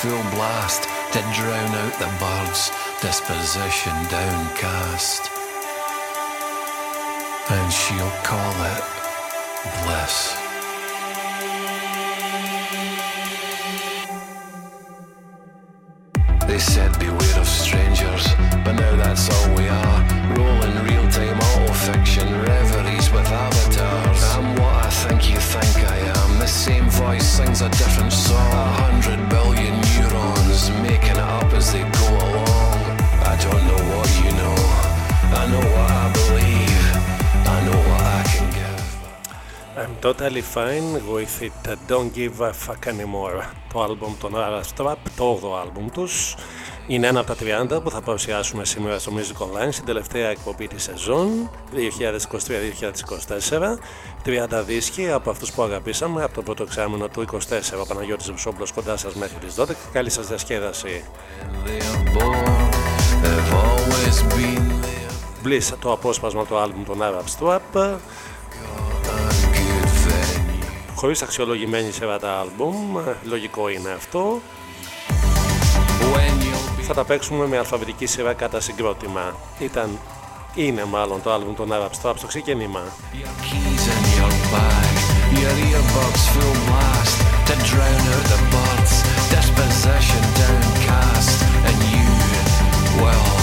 full blast to drown out the birds. Disposition downcast. And she'll call it I'm totally fine with it. Don't give a fuck anymore. Το άλμπουμ των Ara Strap, το 8ο άλμπουμ τους. Είναι ένα από τα 30 που θα παρουσιάσουμε σήμερα στο Music Online στην τελευταία εκπομπή της σεζόν 2023-2024. 30 δίσκοι από αυτούς που αγαπήσαμε από το πρώτο εξάμεινο του 24. Ο Παναγιώτης Βουσόμπλος κοντά σας μέχρι τις 12. Καλή σας διασκέδαση. They're born, they've always been there. Bliss, το απόσπασμα του άλμπουμ των Arab Strap. A good venue. Χωρίς αξιολογημένη σειρά τα άλμπουμ, λογικό είναι αυτό. When you'll be Θα τα παίξουμε με αλφαβητική σειρά κατά συγκρότημα. Ήταν, είναι μάλλον το άλμπουμ των Arab Strap στο ξεκίνημα. Your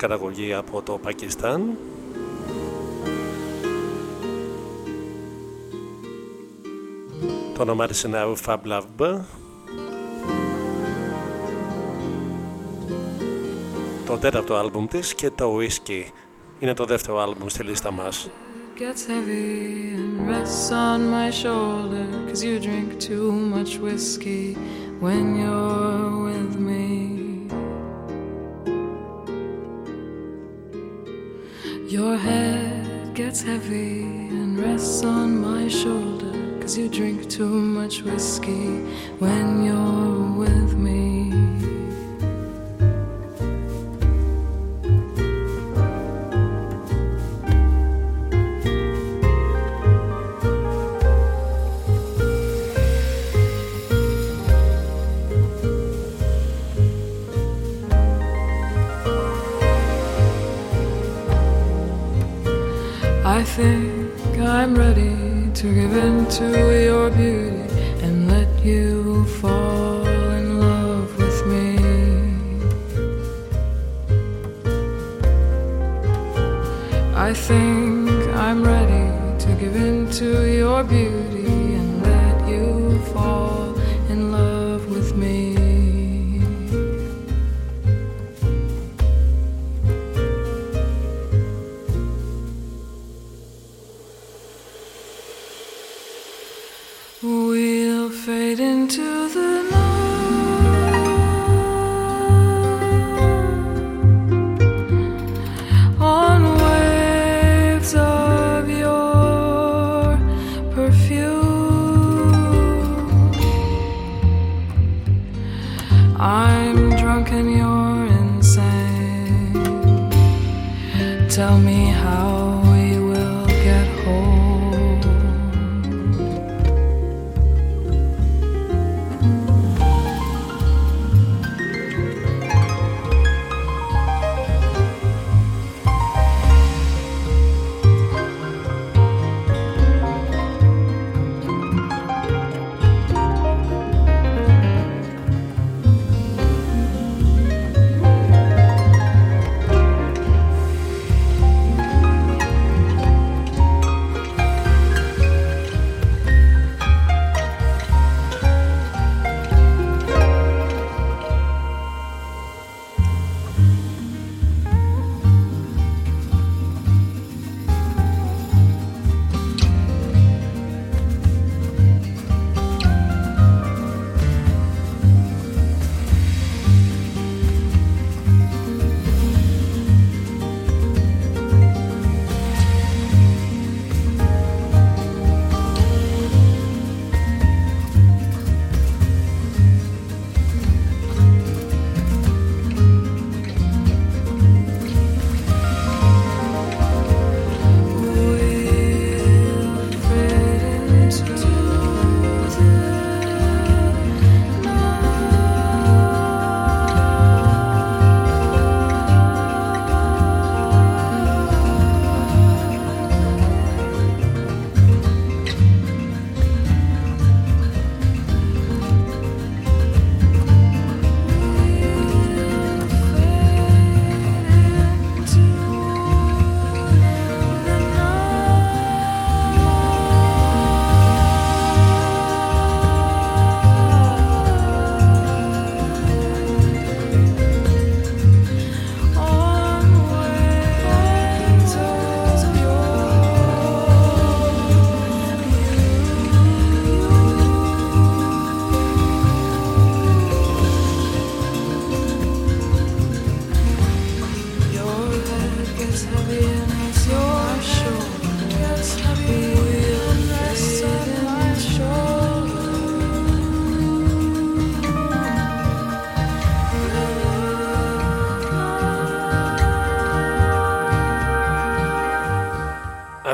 καταγωγή από το Πακιστάν. Το όνομά της είναι Fab Love. Το τέταρτο άλμπουμ της και το Whiskey είναι το δεύτερο άλμπουμ στη λίστα μας. gets heavy and rests on my shoulder cause you drink too much whiskey when you're with me your head gets heavy and rests on my shoulder cause you drink too much whiskey when you're with me think I'm ready to give in to your beauty and let you fall in love with me. I think I'm ready to give in to your beauty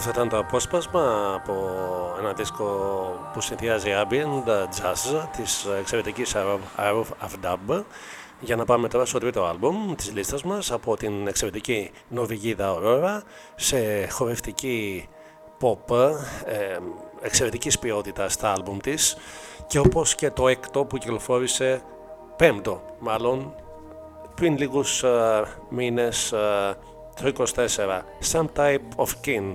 Αυτό ήταν το απόσπασμα από ένα δίσκο που συνδυάζει ambient jazz της εξαιρετικής Arrow Dub για να πάμε τώρα στο τρίτο άλμπουμ της λίστας μας από την εξαιρετική Νορβηγίδα Aurora σε χορευτική pop ε, εξαιρετικής ποιότητας στα άλμπουμ της και όπως και το έκτο που κυκλοφόρησε πέμπτο μάλλον πριν λίγους uh, μήνες uh, το 24 Some Type of Kin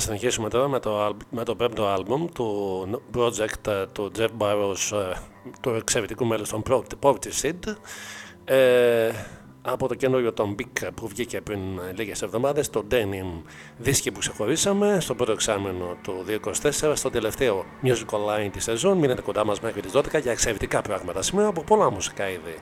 συνεχίσουμε τώρα με το, με το πέμπτο άλμπουμ του project ε, του Jeff Barrows, ε, του εξαιρετικού μέλους των Portishead. Ε, από το καινούριο των Big που βγήκε πριν λίγες εβδομάδες, το Denim δίσκη που ξεχωρίσαμε στο πρώτο εξάμενο του 2024, στο τελευταίο Musical Line της σεζόν. Μείνετε κοντά μας μέχρι τις 12 για εξαιρετικά πράγματα σήμερα από πολλά μουσικά είδη.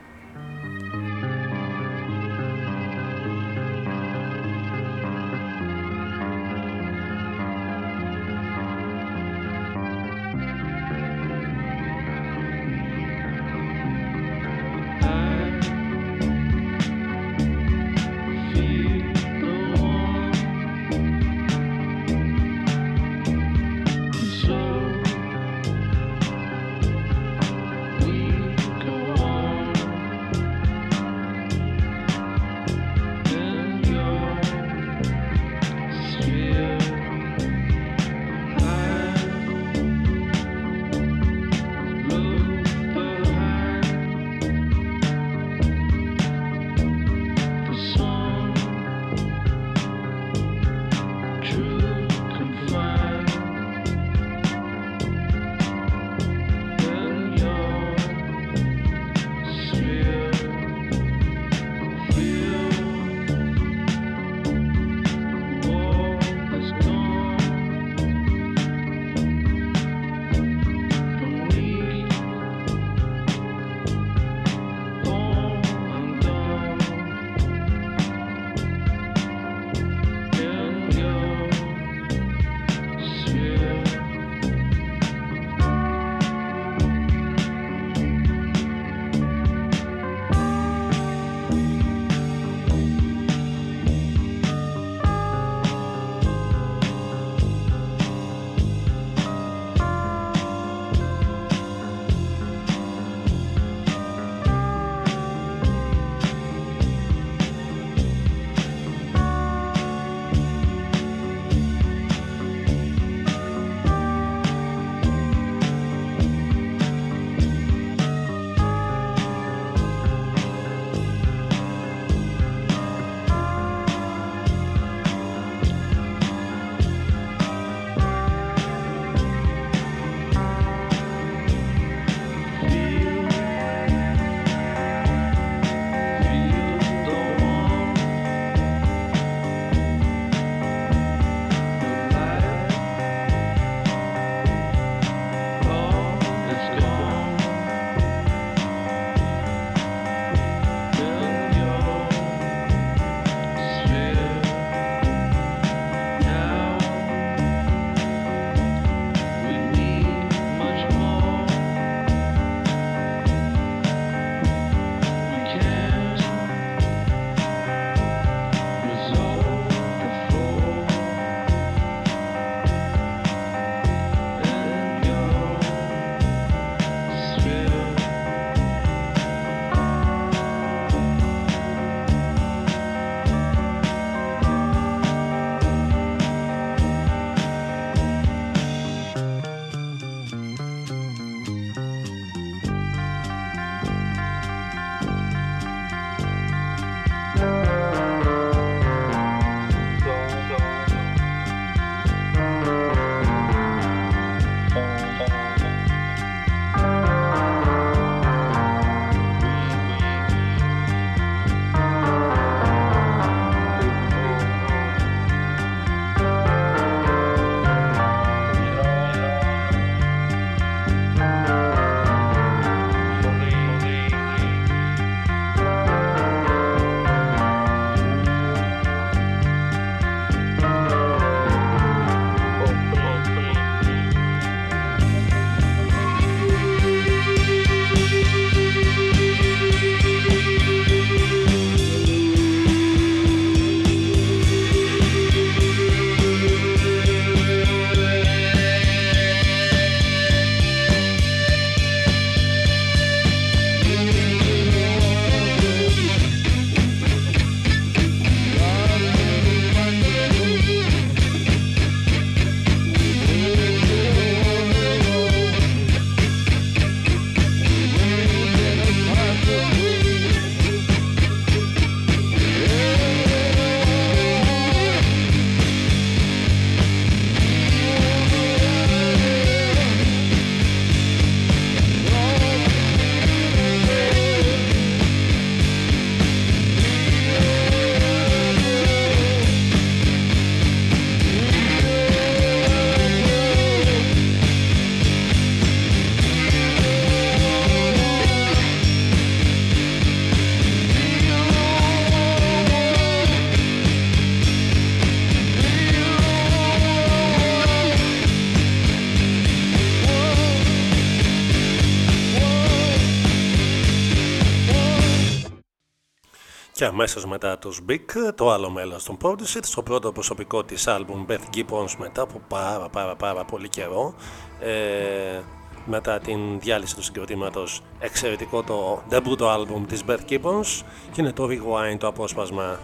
Αμέσως μετά τους Big, το άλλο μέλος των Prodigy, στο πρώτο προσωπικό της άλμπουμ Beth Gibbons μετά από πάρα πάρα πάρα πολύ καιρό ε, μετά την διάλυση του συγκροτήματος εξαιρετικό το debut άλμπουμ της Beth Gibbons και είναι το Rewind το απόσπασμα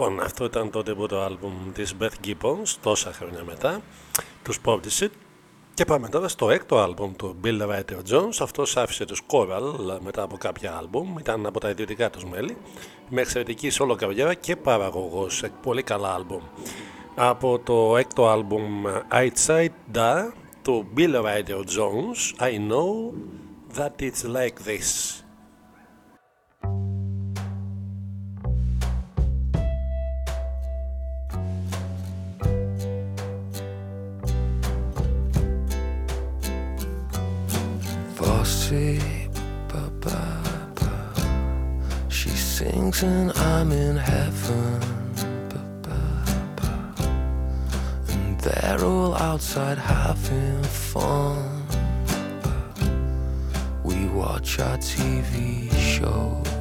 Λοιπόν, αυτό ήταν το debut album της Beth Gibbons, τόσα χρόνια μετά, τους Pop Και πάμε τώρα στο έκτο album του Bill Ryder Jones. Αυτός άφησε τους Coral μετά από κάποια album, ήταν από τα ιδιωτικά τους μέλη, με εξαιρετική solo καριέρα και παραγωγός, πολύ καλά album. Από το έκτο album Outside Da του Bill Ryder Jones, I Know That It's Like This. function, I'm in heaven. And they're all outside having fun. We watch our TV shows.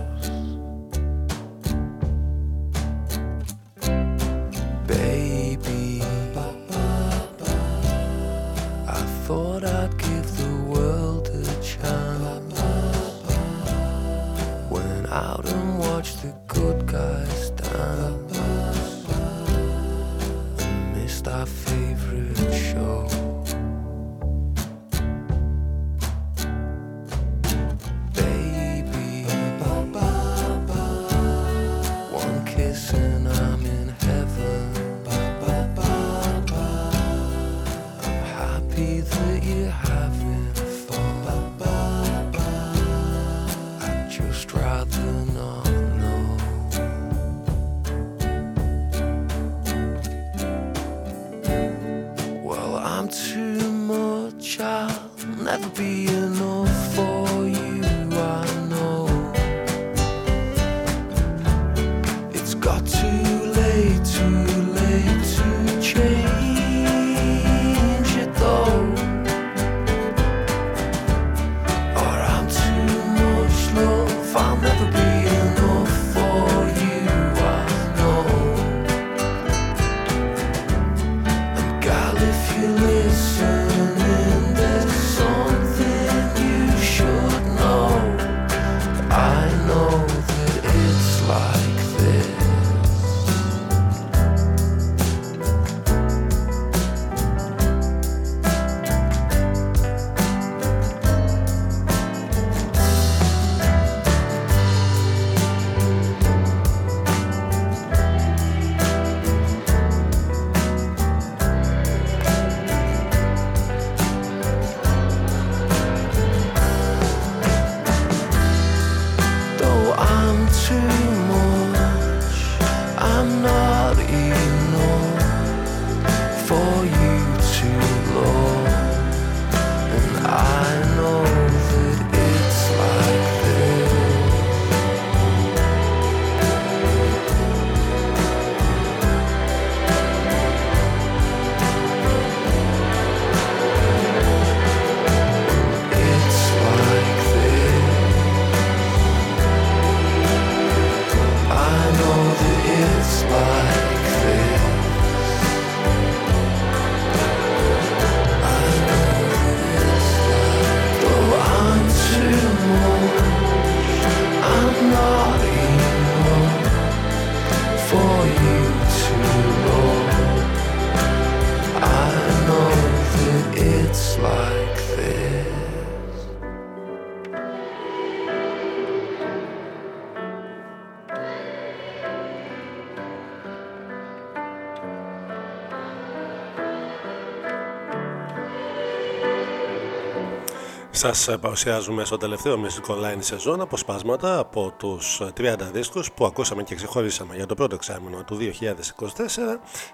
Σας ε, παρουσιάζουμε στο τελευταίο Music Online σεζόν αποσπάσματα από τους ε, 30 δίσκους που ακούσαμε και ξεχώρισαμε για το πρώτο εξάμεινο του 2024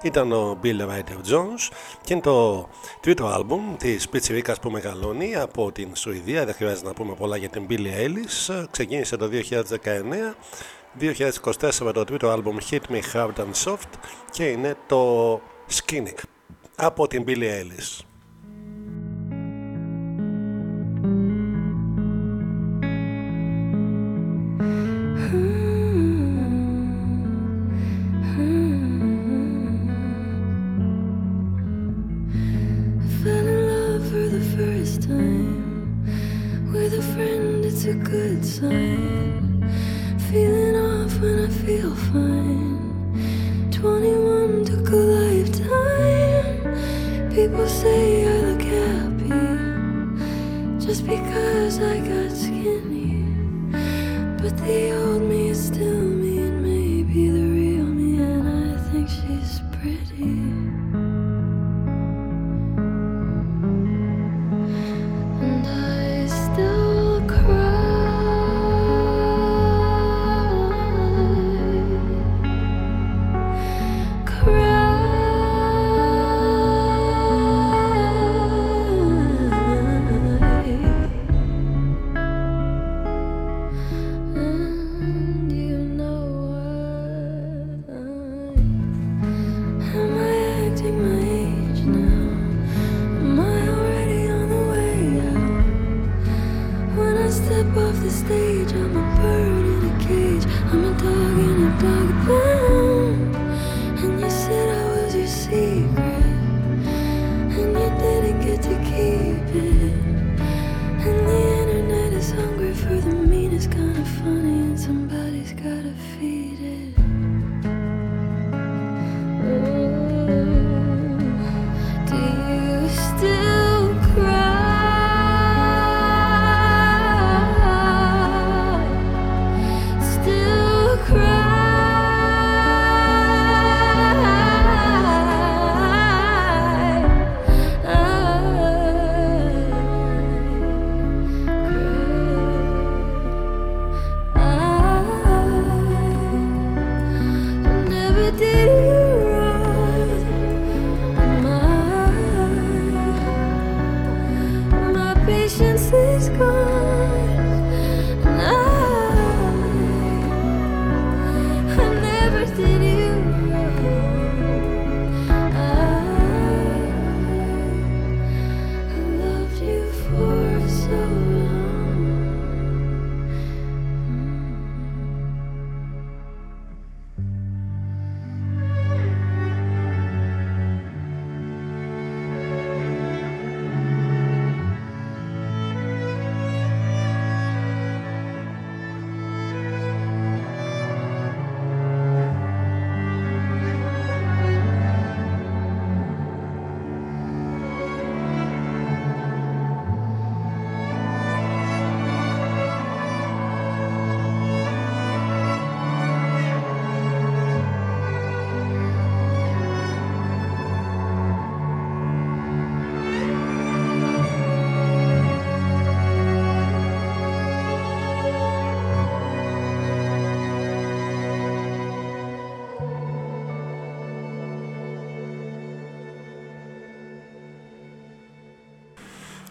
ήταν ο Bill Ryder Jones και είναι το τρίτο άλμπουμ της Πιτσιρίκας που μεγαλώνει από την Σουηδία. Δεν χρειάζεται να πούμε πολλά για την Billie Ellis ε, ξεκίνησε το 2019 2024 το τρίτο άλμπουμ Hit Me Hard and Soft και είναι το Skinny από την Billie Ellis because I got skinny. But the old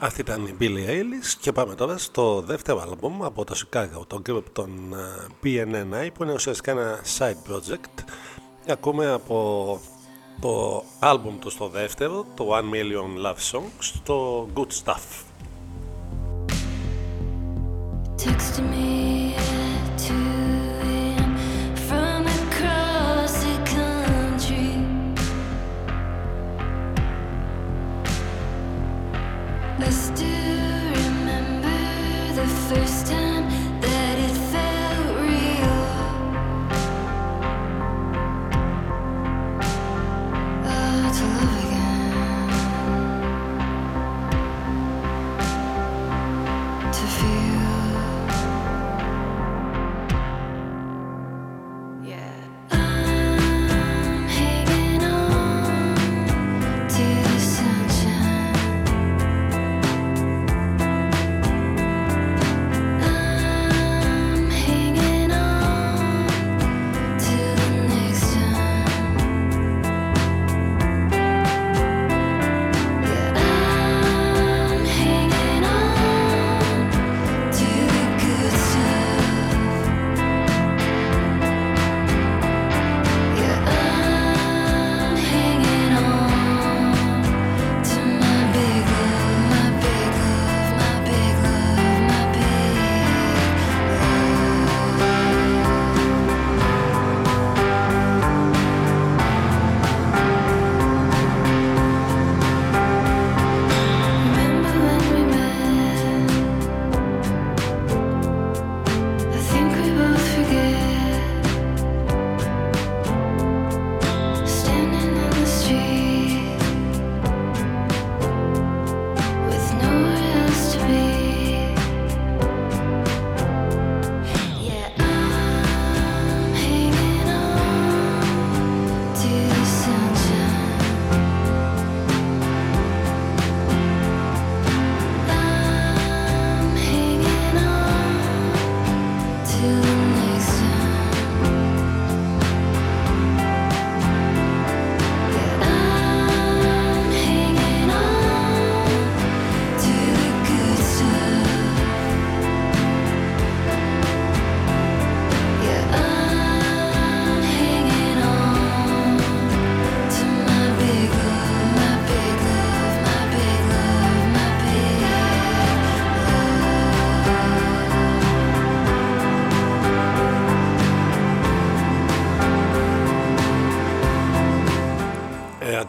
Αυτή ήταν η Billie Eilish και πάμε τώρα στο δεύτερο άλμπομ από το Chicago, το group των PNNI που είναι ουσιαστικά ένα side project. Ακούμε από το άλμπομ τους στο δεύτερο, το One Million Love Songs, το Good Stuff.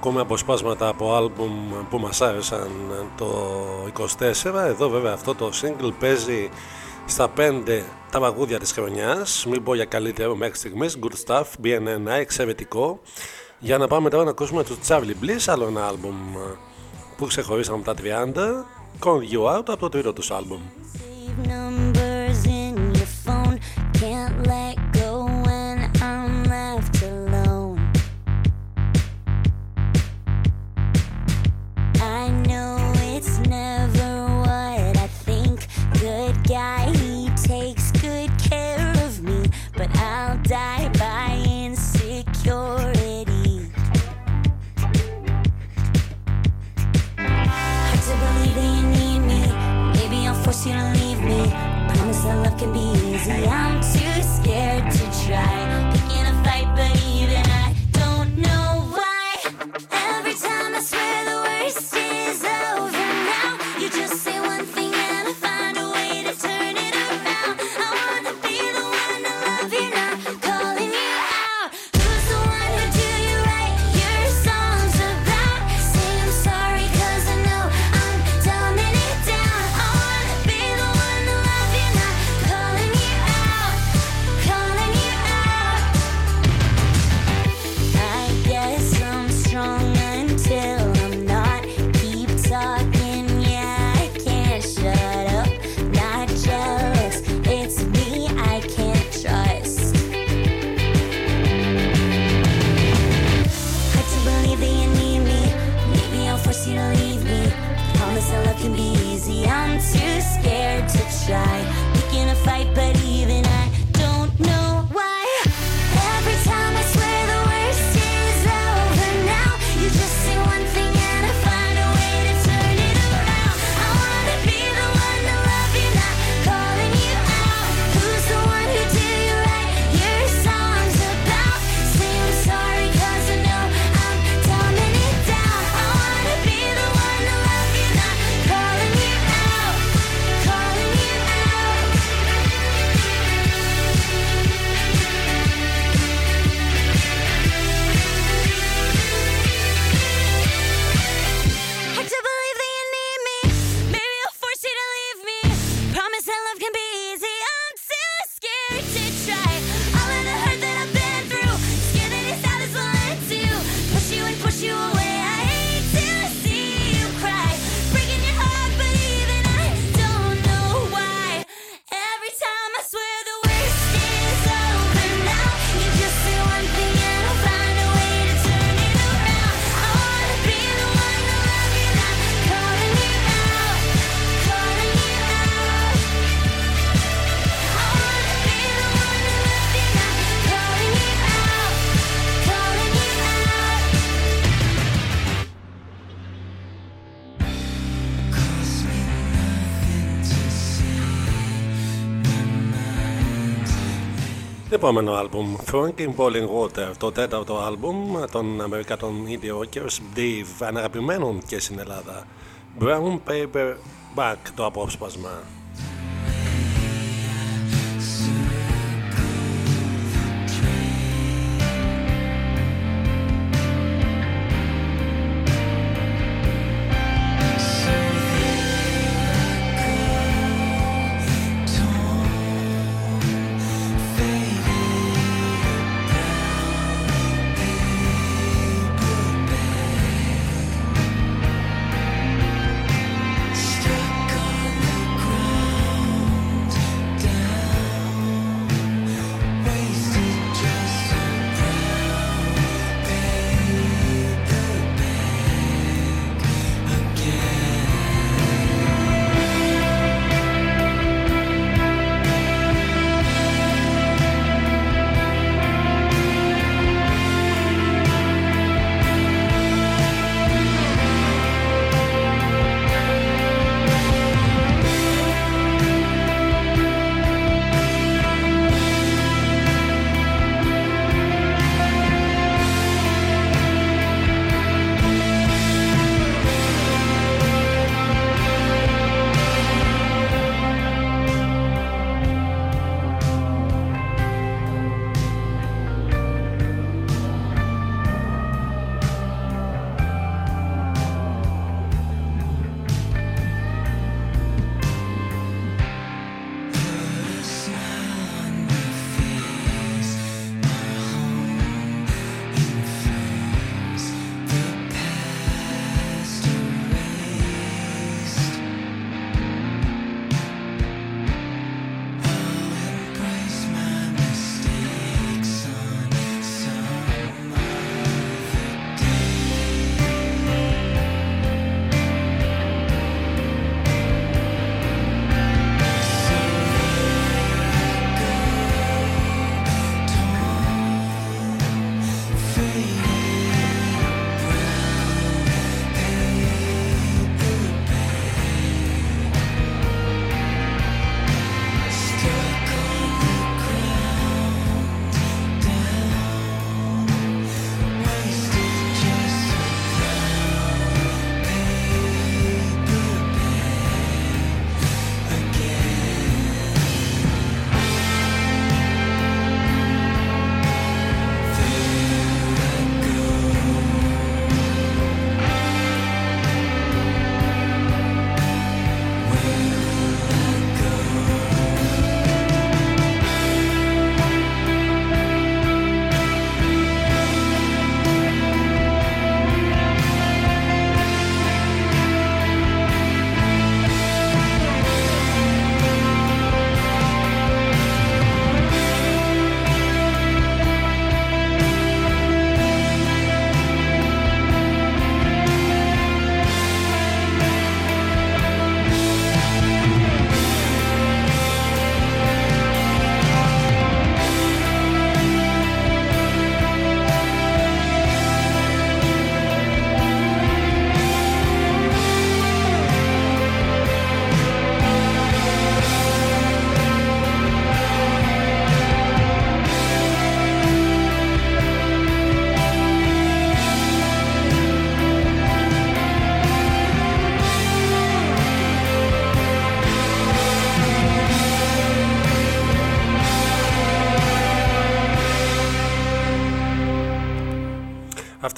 Ακούμε αποσπάσματα από άλμπουμ που μας άρεσαν το 24 εδώ βέβαια αυτό το single παίζει στα 5 τα μαγούδια της χρονιάς. Μην πω για καλύτερο μέχρι στιγμής. Good Stuff, BNNI, εξαιρετικό. Για να πάμε τώρα να ακούσουμε τους Charlie Bliss άλλο ένα άλμπουμ που ξεχωρίσαμε από τα 30 Call You Out από το τρίτο τους άλμπουμ επόμενο άλμπουμ Frank in Boiling Water. Το τέταρτο άλμπουμ των Αμερικανών Indie Rockers Dave αναγαπημένων και στην Ελλάδα. Brown Paper Back το απόσπασμα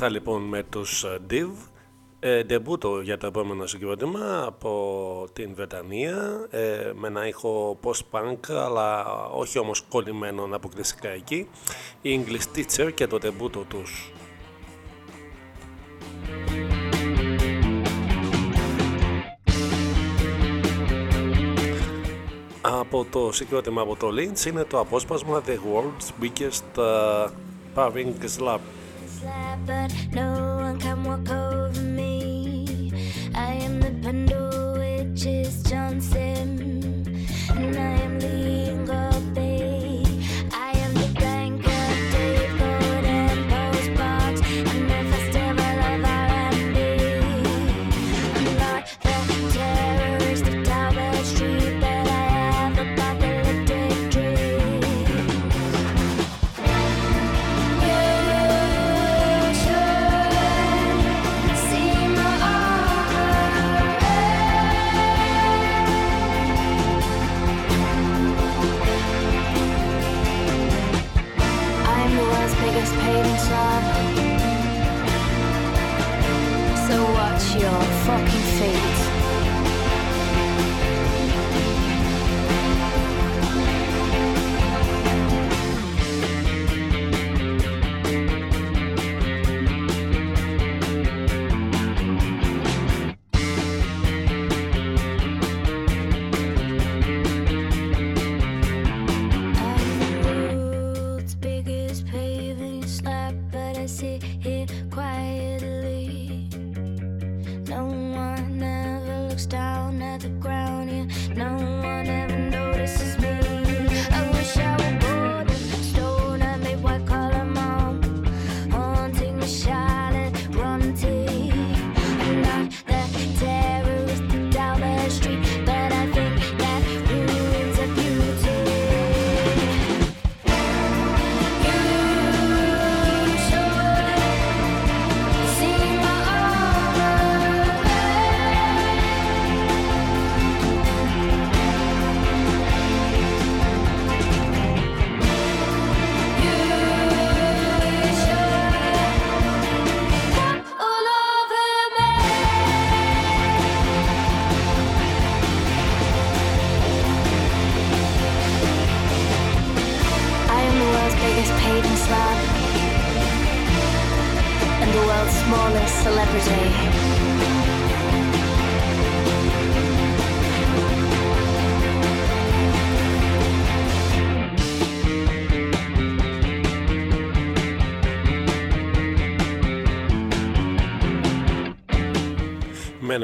Αυτά λοιπόν με τους ε, Div. Ε, ντεμπούτο για το επόμενο συγκρότημα από την Βρετανία. Ε, με ένα ήχο post-punk αλλά όχι όμως κολλημένο αποκλειστικά εκεί. Η English Teacher και το ντεμπούτο τους. Από το συγκρότημα από το Lynch είναι το απόσπασμα The World's Biggest uh, Paving Slap but no one can walk over me. I am the Pandora, which is Johnson, and I am leading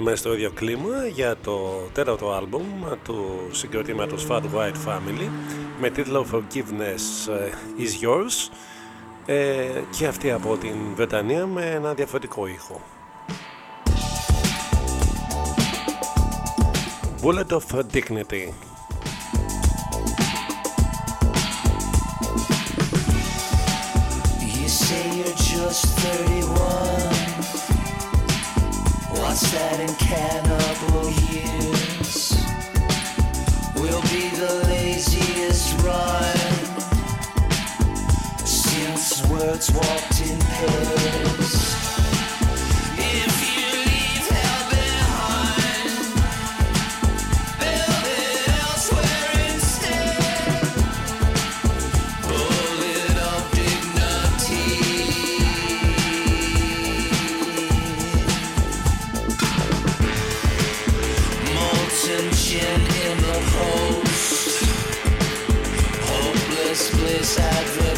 μένουμε στο ίδιο κλίμα για το τέταρτο άλμπουμ του συγκροτήματος Fat White Family με τίτλο Forgiveness ε, is Yours ε, και αυτή από την Βρετανία με ένα διαφορετικό ήχο. Bullet of Dignity cannibal years? We'll be the laziest run since words walked in pairs. inside.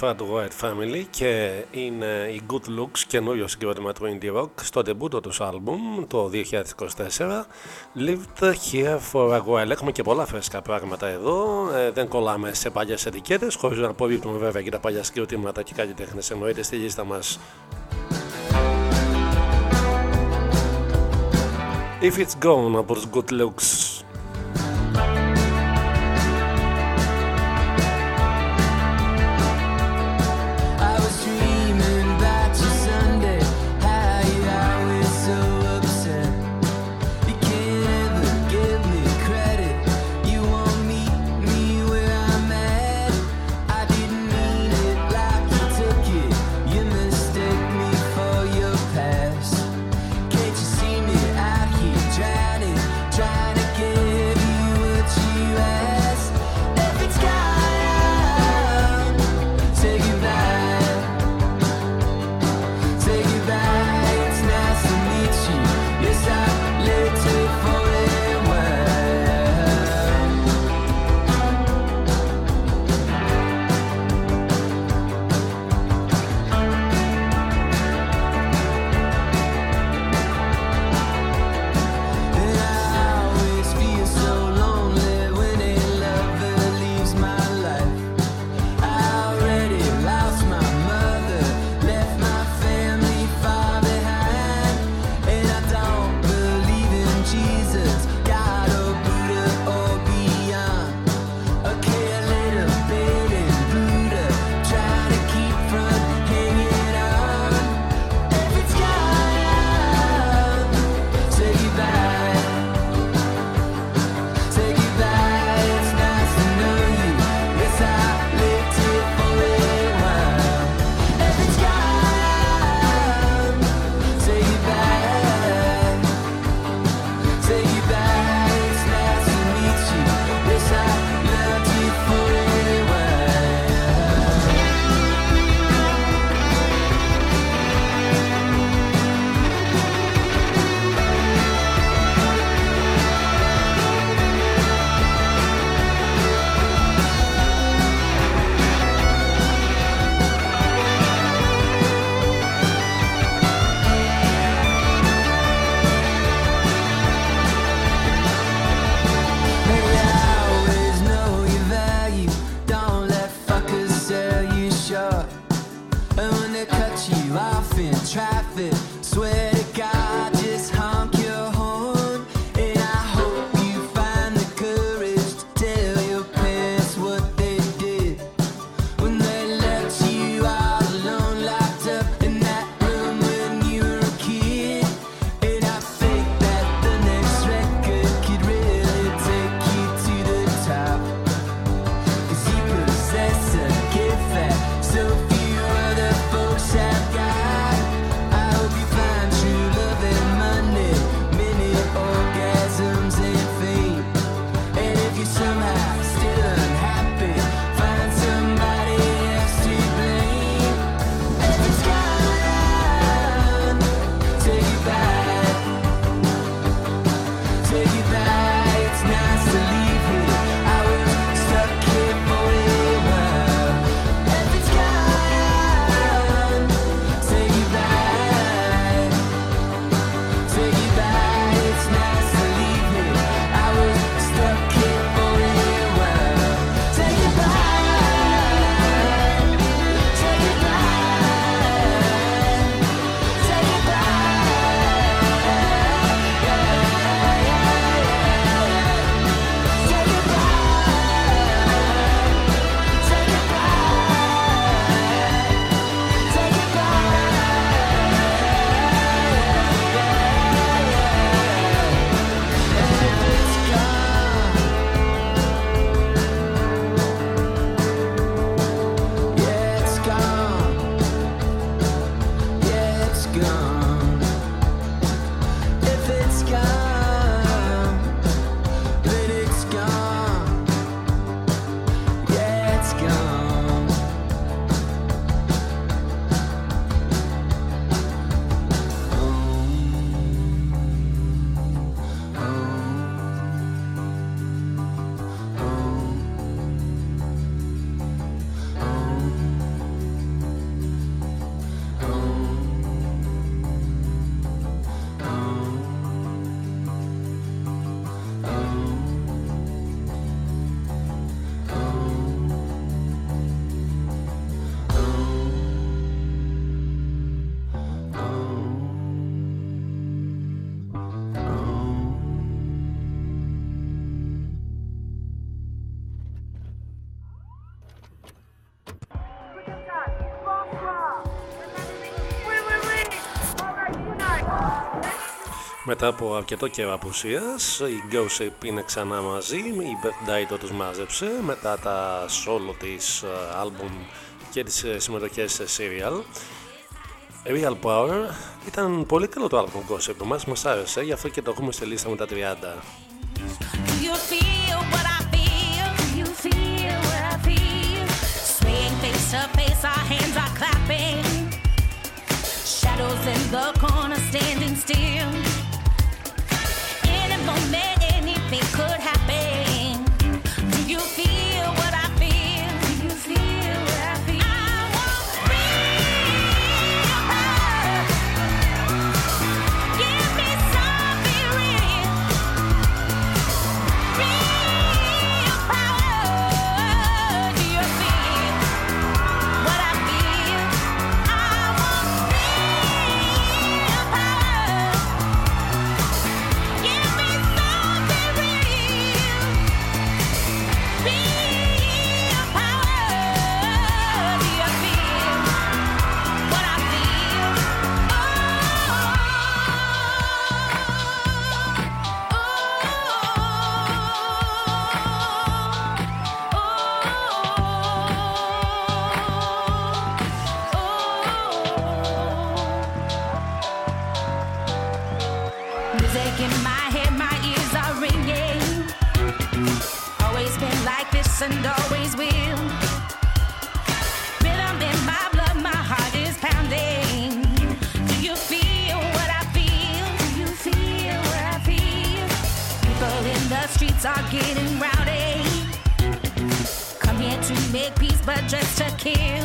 Fat White Family και είναι η Good Looks καινούριο συγκρότημα του Indie Rock στο τεμπούτο τους άλμπουμ το 2024 Lived Here for a While. Έχουμε και πολλά φρέσκα πράγματα εδώ. Ε, δεν κολλάμε σε παλιές ετικέτες χωρίς να απορρίπτουμε βέβαια και τα παλιά συγκροτήματα και κάτι τέχνες εννοείται στη λίστα μας. If It's Gone από τους Good Looks Μετά από αρκετό καιρό απουσίας, η Gossip είναι ξανά μαζί. Η Beth τους μάζεψε μετά τα solo της album και τις ε, συμμετοχές σε serial. Real Power ήταν πολύ καλό το album Gossip. Μας μας άρεσε, γι' αυτό και το έχουμε στη λίστα με τα 30. anything kiss.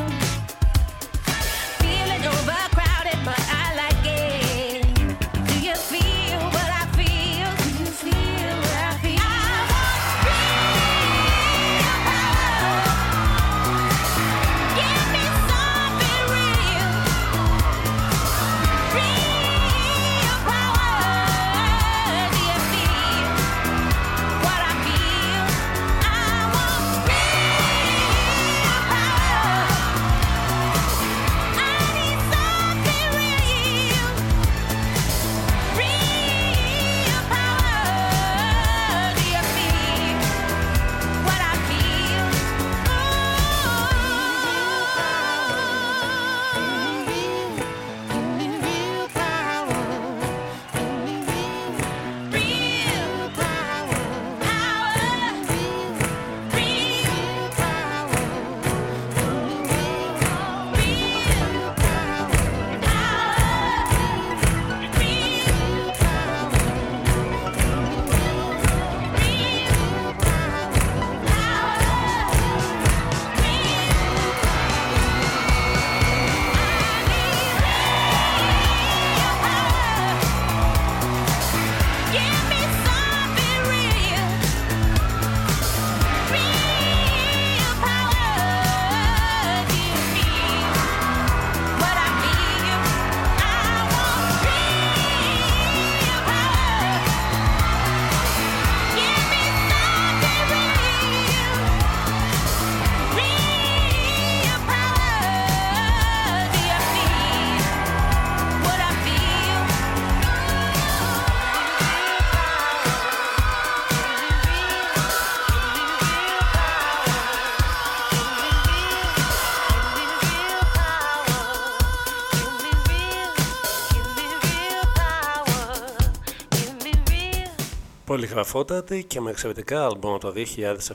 Πολυγραφότατη και με εξαιρετικά άλμπομ από το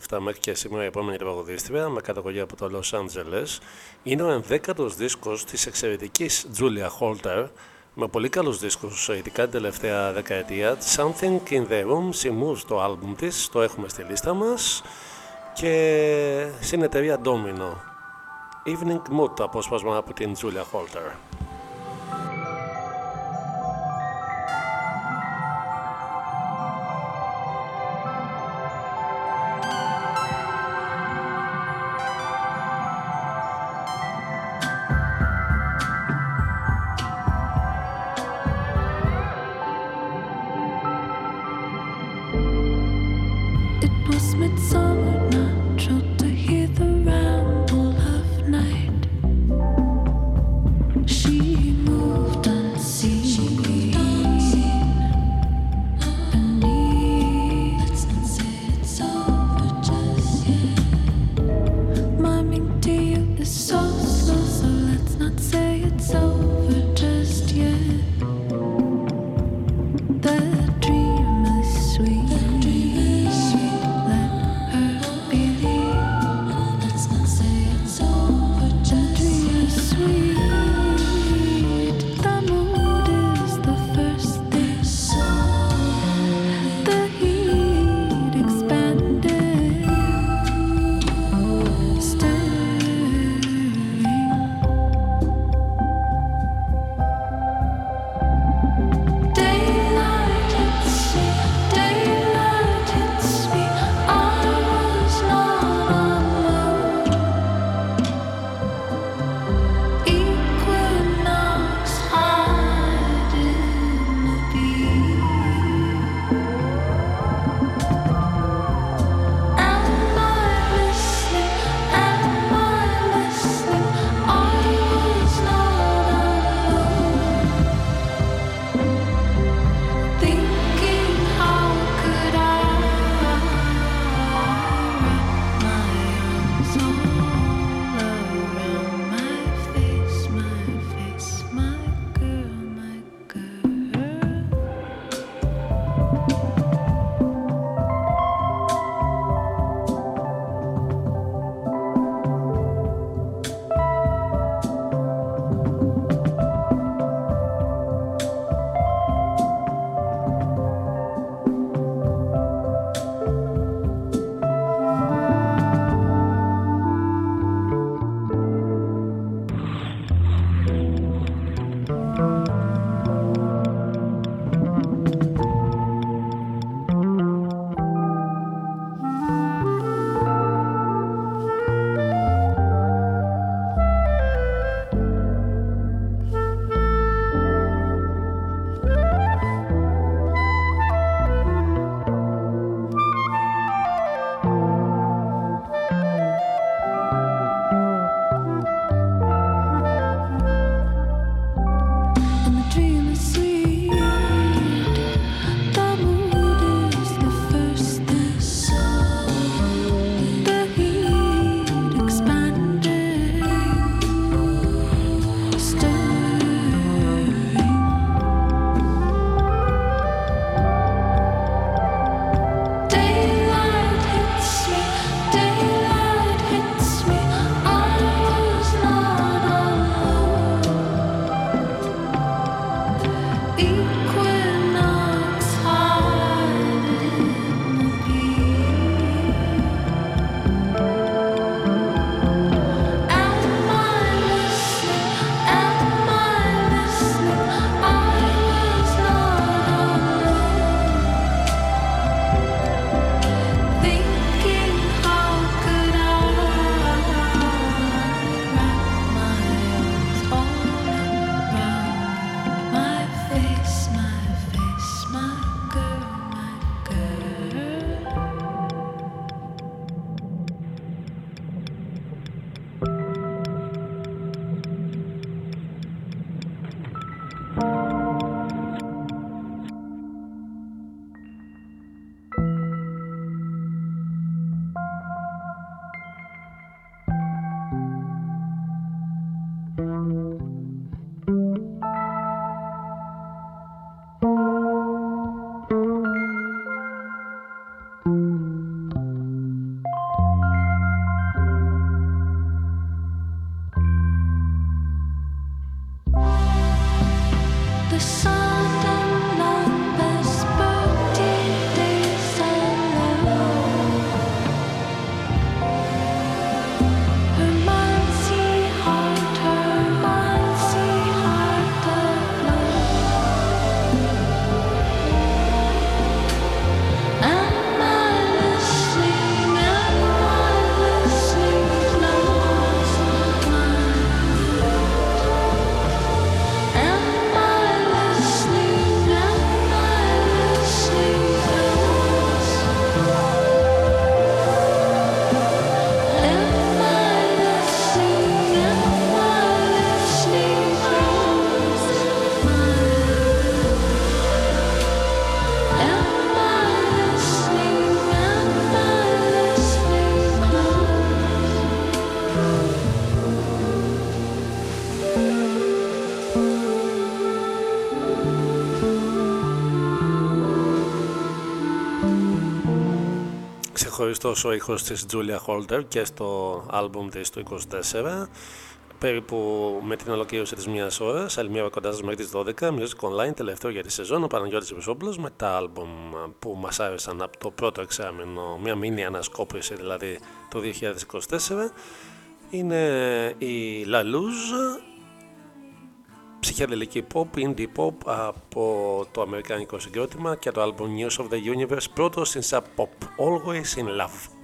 2007 μέχρι και σήμερα η επόμενη τραγουδίστρια με καταγωγή από το Los Angeles. Είναι ο ενδέκατος δίσκος της εξαιρετικής Julia Holter με πολύ καλούς δίσκους ειδικά την τελευταία δεκαετία. Something in the Room, she moves το άλμπουμ της, το έχουμε στη λίστα μας. Και στην εταιρεία Domino. Evening Mood απόσπασμα από την Julia Holter ξεχωριστός ο ήχος της Julia Holder και στο άλμπουμ της του 24 περίπου με την ολοκλήρωση της μιας ώρας άλλη μία κοντά σας μέχρι τις 12 Music Online τελευταίο για τη σεζόν ο Παναγιώτης Βεσόπουλος με τα άλμπουμ που μας άρεσαν από το πρώτο εξάμεινο μια μήνυ ανασκόπηση δηλαδή το 2024 είναι η La Luz ψυχεδελική pop, indie pop από το αμερικάνικο συγκρότημα και το album News of the Universe πρώτο στην sub pop Always in Love.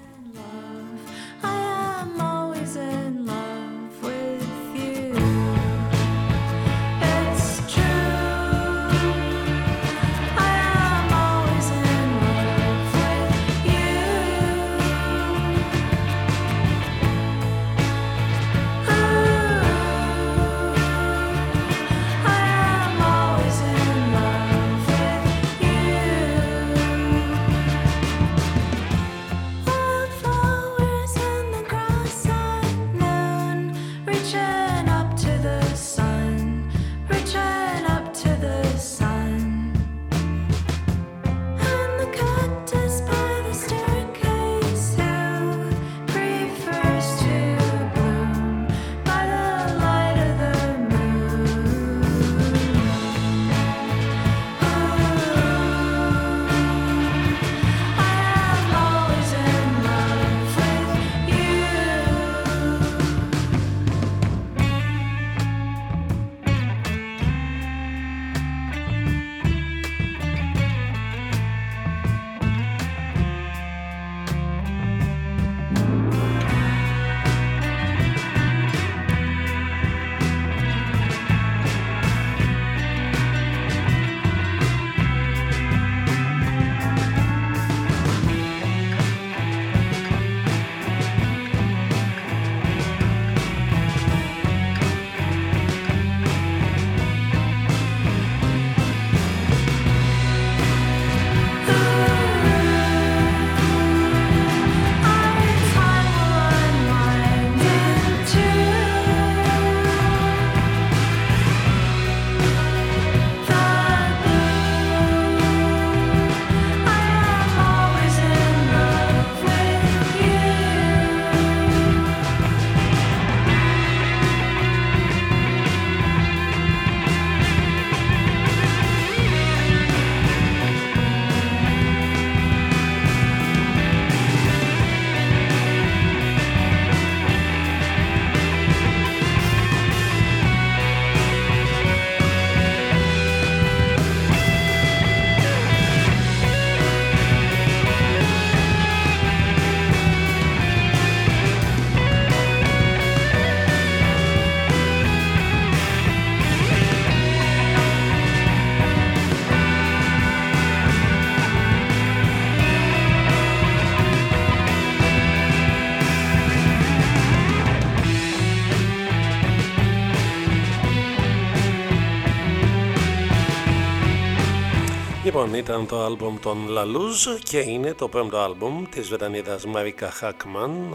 Λοιπόν, ήταν το άλμπουμ των Luz και είναι το πέμπτο άλμπουμ της Βρετανίδας Μαρίκα Χάκμαν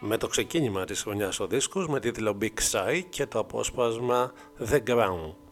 με το ξεκίνημα της χρονιάς ο δίσκος με τίτλο Big Side και το απόσπασμα The Ground.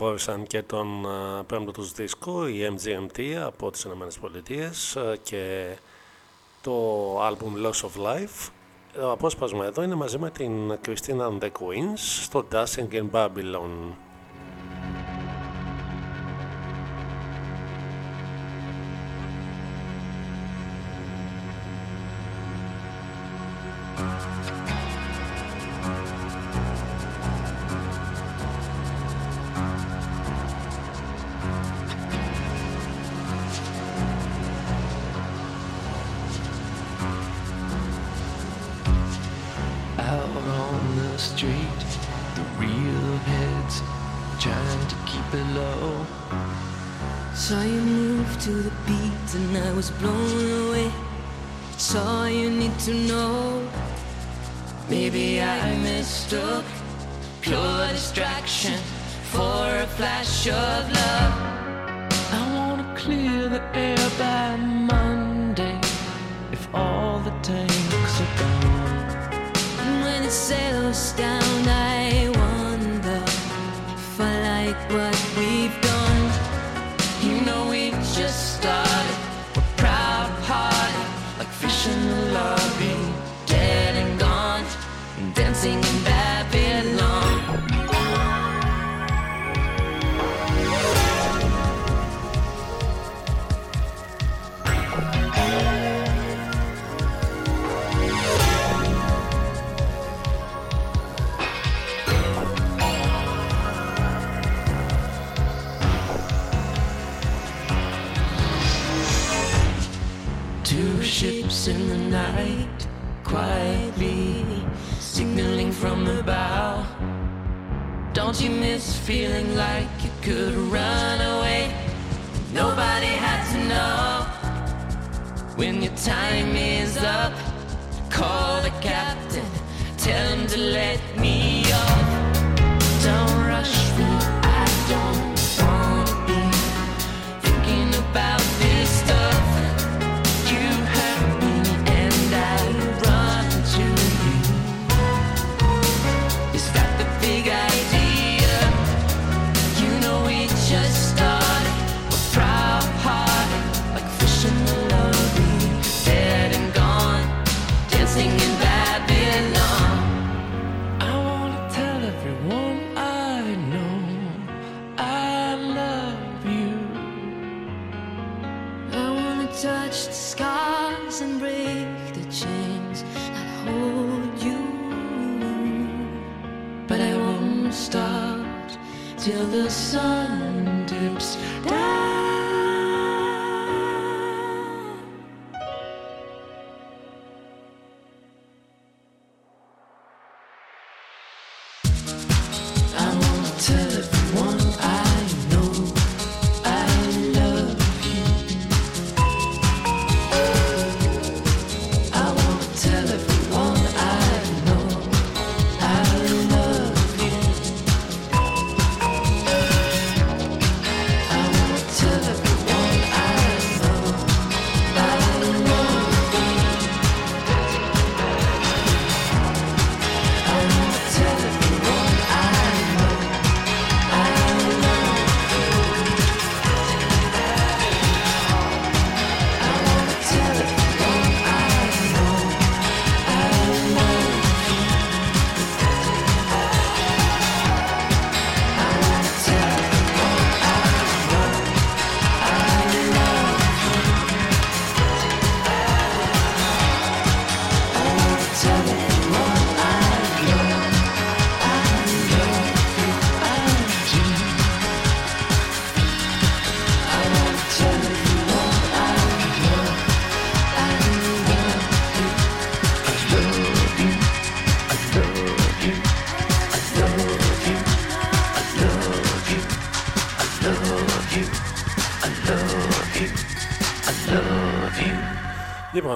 Κυκλοφόρησαν και τον πέμπτο τους δίσκο, η MGMT από τις ΗΠΑ και το album Loss of Life. Το απόσπασμα εδώ είναι μαζί με την Christina and the Queens στο Dancing in Babylon.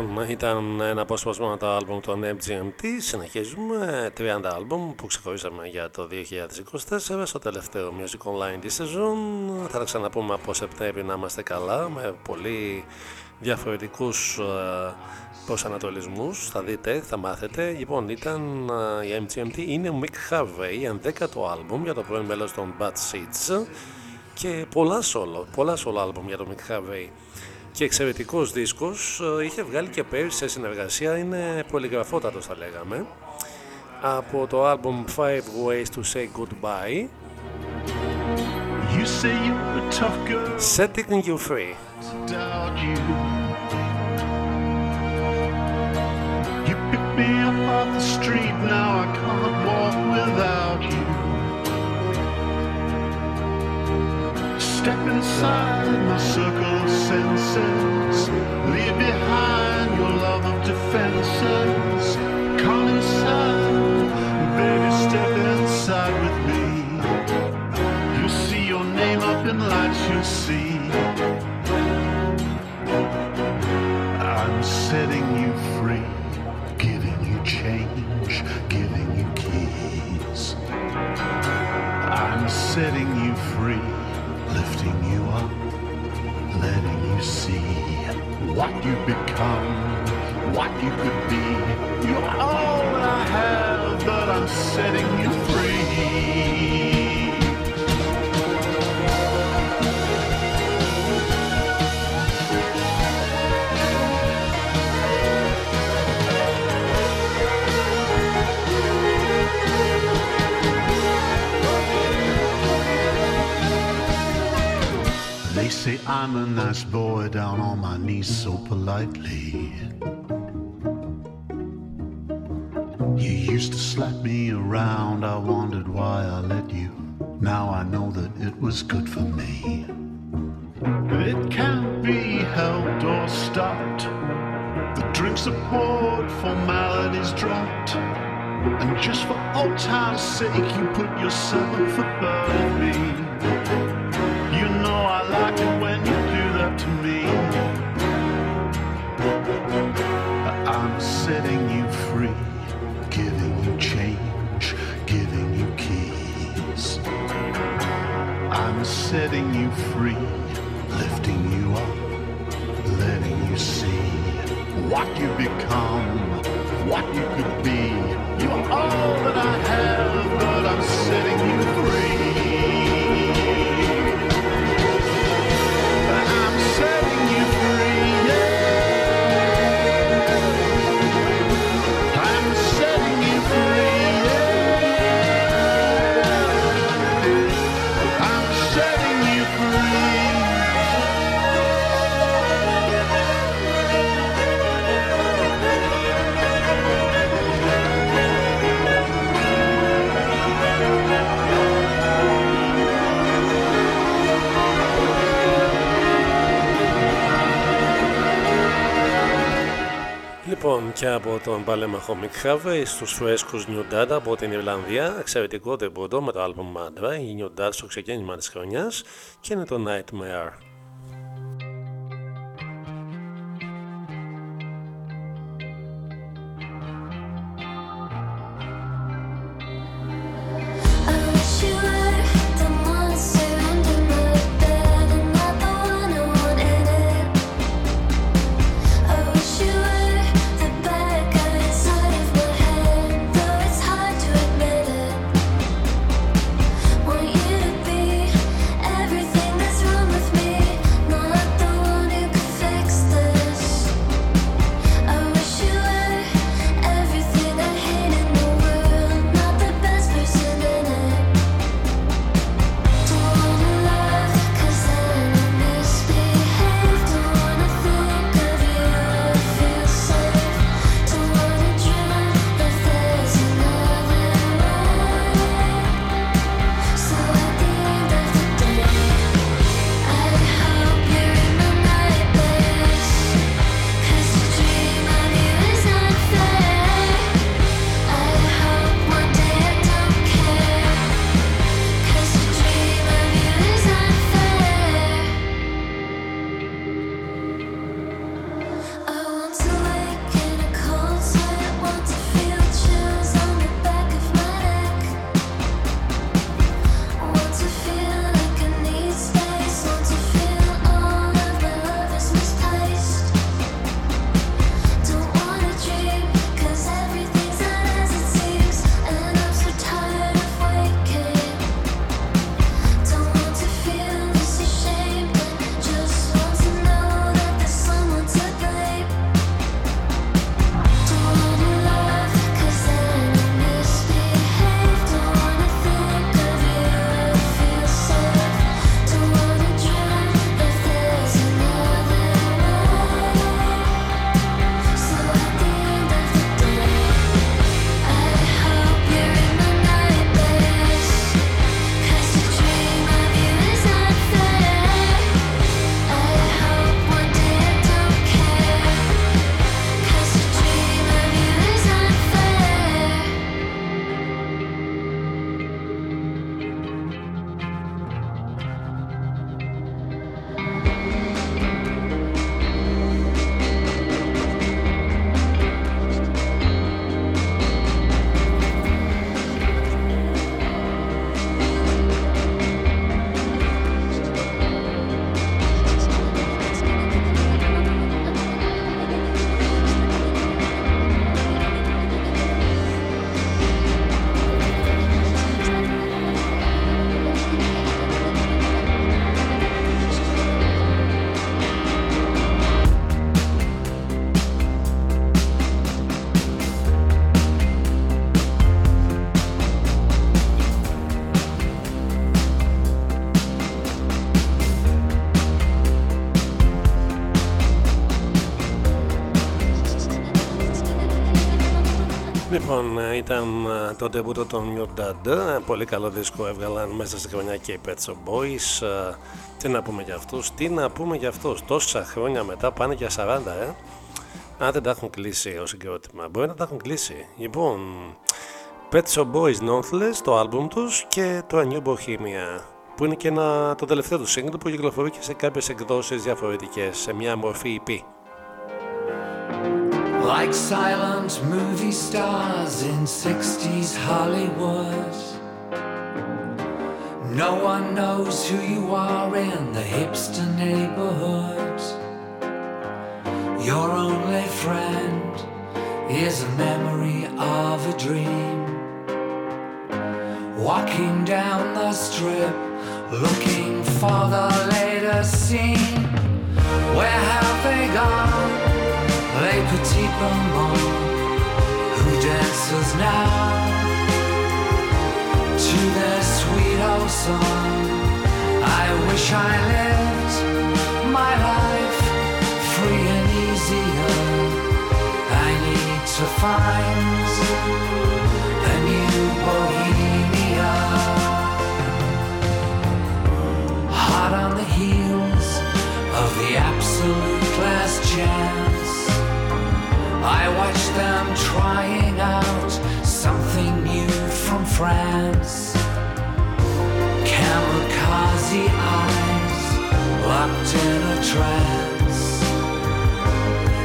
Λοιπόν, ήταν ένα απόσπασμα από το άλμπουμ των MGMT. Συνεχίζουμε 30 άλμπουμ που ξεχωρίσαμε για το 2024 στο τελευταίο Music Online της σεζόν. Θα τα ξαναπούμε από Σεπτέμβρη να είμαστε καλά με πολύ διαφορετικούς ε, προσανατολισμούς, θα δείτε, θα μάθετε. Λοιπόν, ήταν ε, η MGMT, είναι ο Mick Harvey, ενδέκατο άλμπουμ για το πρώην μέλος των Bad Seeds και πολλά solo, πολλά solo άλμπουμ για τον Mick Harvey και εξαιρετικός δίσκος, ε, είχε βγάλει και πέρυσι σε συνεργασία, είναι πολυγραφότατος θα λέγαμε από το άλμπουμ Five Ways to Say Goodbye You say you're a tough girl. Setting You Free doubt you. You picked me up off the street, now I can't walk without you. Step inside my circle of senses, leave behind your love of defenses. Come inside, baby, step inside with me. You'll see your name up in lights, you'll see. I'm setting you free, giving you change, giving you keys. I'm setting you free, letting you see what you become, what you could be. You're all I have, but I'm setting you free. Say I'm a nice boy down on my knees so politely. You used to slap me around, I wondered why I let you. Now I know that it was good for me. It can't be helped or stopped. The drinks are poured, formalities dropped. And just for old time's sake, you put yourself above setting you free, lifting you up, letting you see what you become, what you could be. You're all that I have, but I'm setting you free. Λοιπόν, και από τον παλέμαχο Mick Harvey στους φρέσκους New Dada από την Ιρλανδία, εξαιρετικό τεμποντό με το άλμπομ Mandra, η New Dada στο ξεκίνημα της χρονιάς και είναι το Nightmare. Λοιπόν, ε, ήταν ε, το debut των New Dad. Πολύ καλό δίσκο έβγαλαν μέσα στη χρονιά και οι Pet Shop Boys. Ε, τι να πούμε για αυτούς, τι να πούμε για αυτούς. Τόσα χρόνια μετά πάνε για 40, ε. Αν δεν τα έχουν κλείσει ως συγκρότημα, μπορεί να τα έχουν κλείσει. Λοιπόν, Pet Shop Boys Northless, το άλμπουμ τους και το A New Bohemia που είναι και ένα, το τελευταίο του single που κυκλοφορεί και σε κάποιες εκδόσεις διαφορετικές, σε μια μορφή EP. Like silent movie stars in 60s Hollywood. No one knows who you are in the hipster neighborhood. Your only friend is a memory of a dream. Walking down the strip, looking for the latest scene. Where have they gone? Les petits bonbons, who dances now to their sweet old song? I wish I lived my life free and easier. I need to find a new bohemia. Hot on the heels of the absolute last chance. I watch them trying out something new from France. Kamikaze eyes locked in a trance.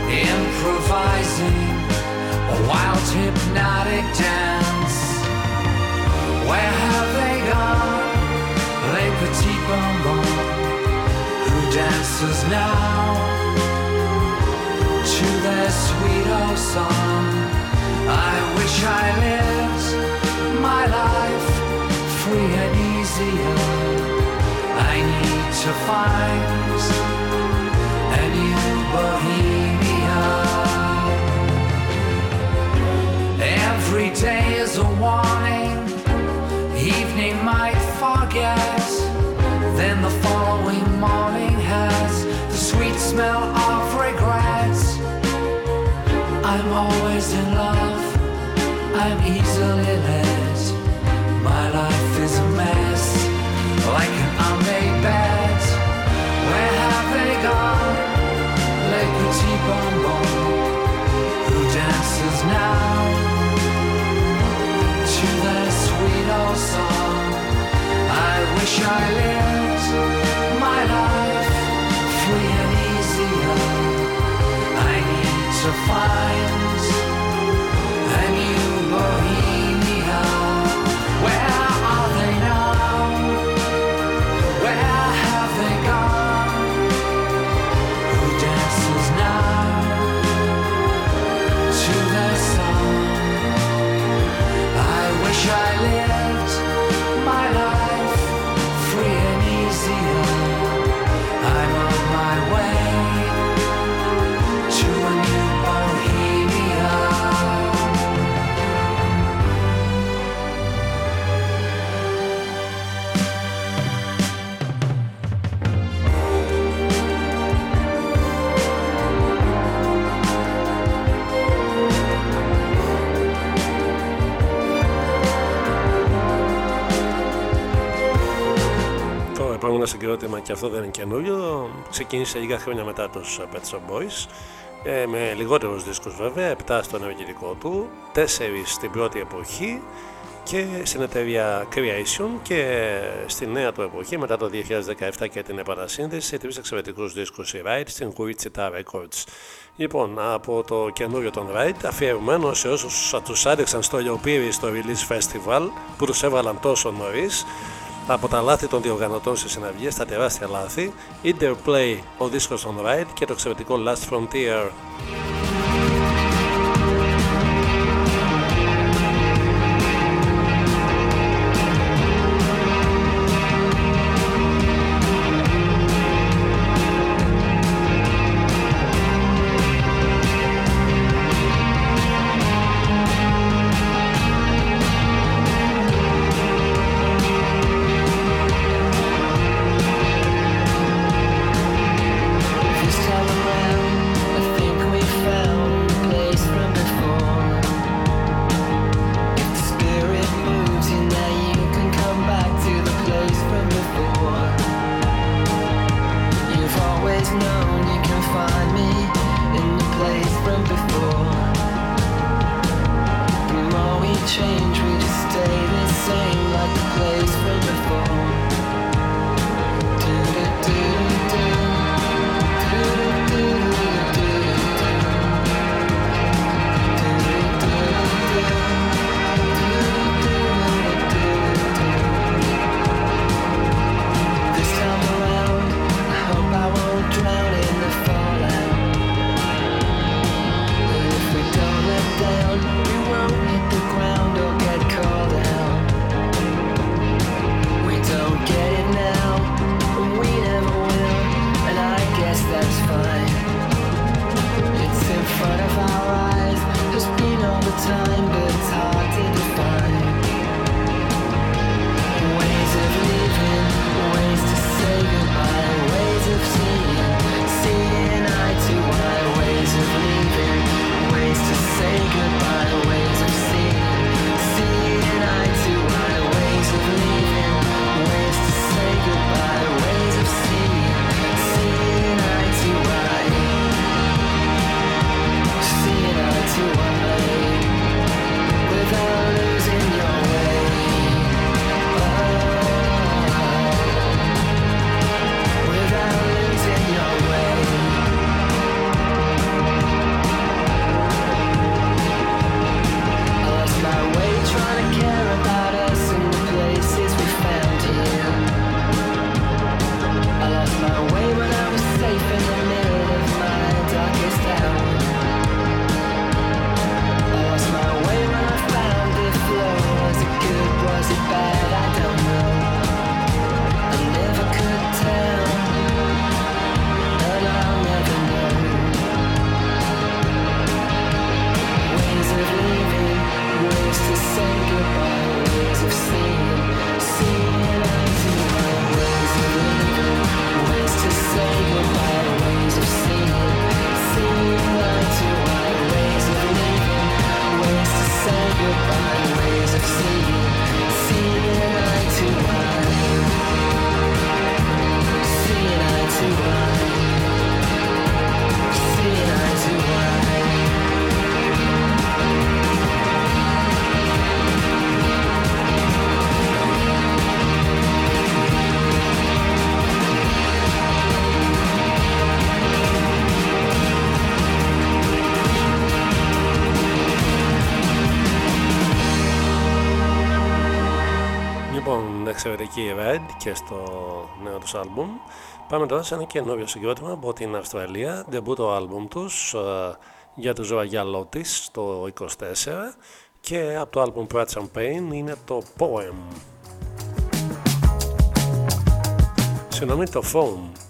Improvising a wild hypnotic dance. Where have they gone? Les petits bonbons. Who dances now? To sweet old song. I wish I lived my life free and easier. I need to find a new bohemia. Every day is a warning, evening might forget. Then the following morning has the sweet smell of always in love, I'm easily led. My life is a mess, like an unmade bed. Where have they gone? Les petits bonbons, who dances now to their sweet old song. I wish I lived my life free and easier. I need to find Το επόμενο συγκρότημα και αυτό δεν είναι καινούριο. Ξεκίνησε λίγα χρόνια μετά τους Pet Shop Boys. Ε, με λιγότερους δίσκους βέβαια, 7 στο ενεργητικό του, 4 στην πρώτη εποχή και στην εταιρεία Creation και στη νέα του εποχή μετά το 2017 και την επανασύνδεση τρεις εξαιρετικούς δίσκους η Ride στην Wichita Records. Λοιπόν, από το καινούριο των Ride αφιερωμένο σε όσους τους άντεξαν στο Λιοπύρι στο Release Festival που τους έβαλαν τόσο νωρίς από τα λάθη των διοργανωτών στις συναυλίες, τα τεράστια λάθη, Interplay, ο δίσκος των Ride και το εξαιρετικό Last Frontier. Εξαιρετική Red και στο νέο τους άλμπουμ. Πάμε τώρα σε ένα καινούριο συγκρότημα από την Αυστραλία, το άλμπουμ τους uh, για το ζωαγιά Lotus το 24 και από το άλμπουμ Pratt Champagne είναι το Poem. Συγγνώμη το Foam.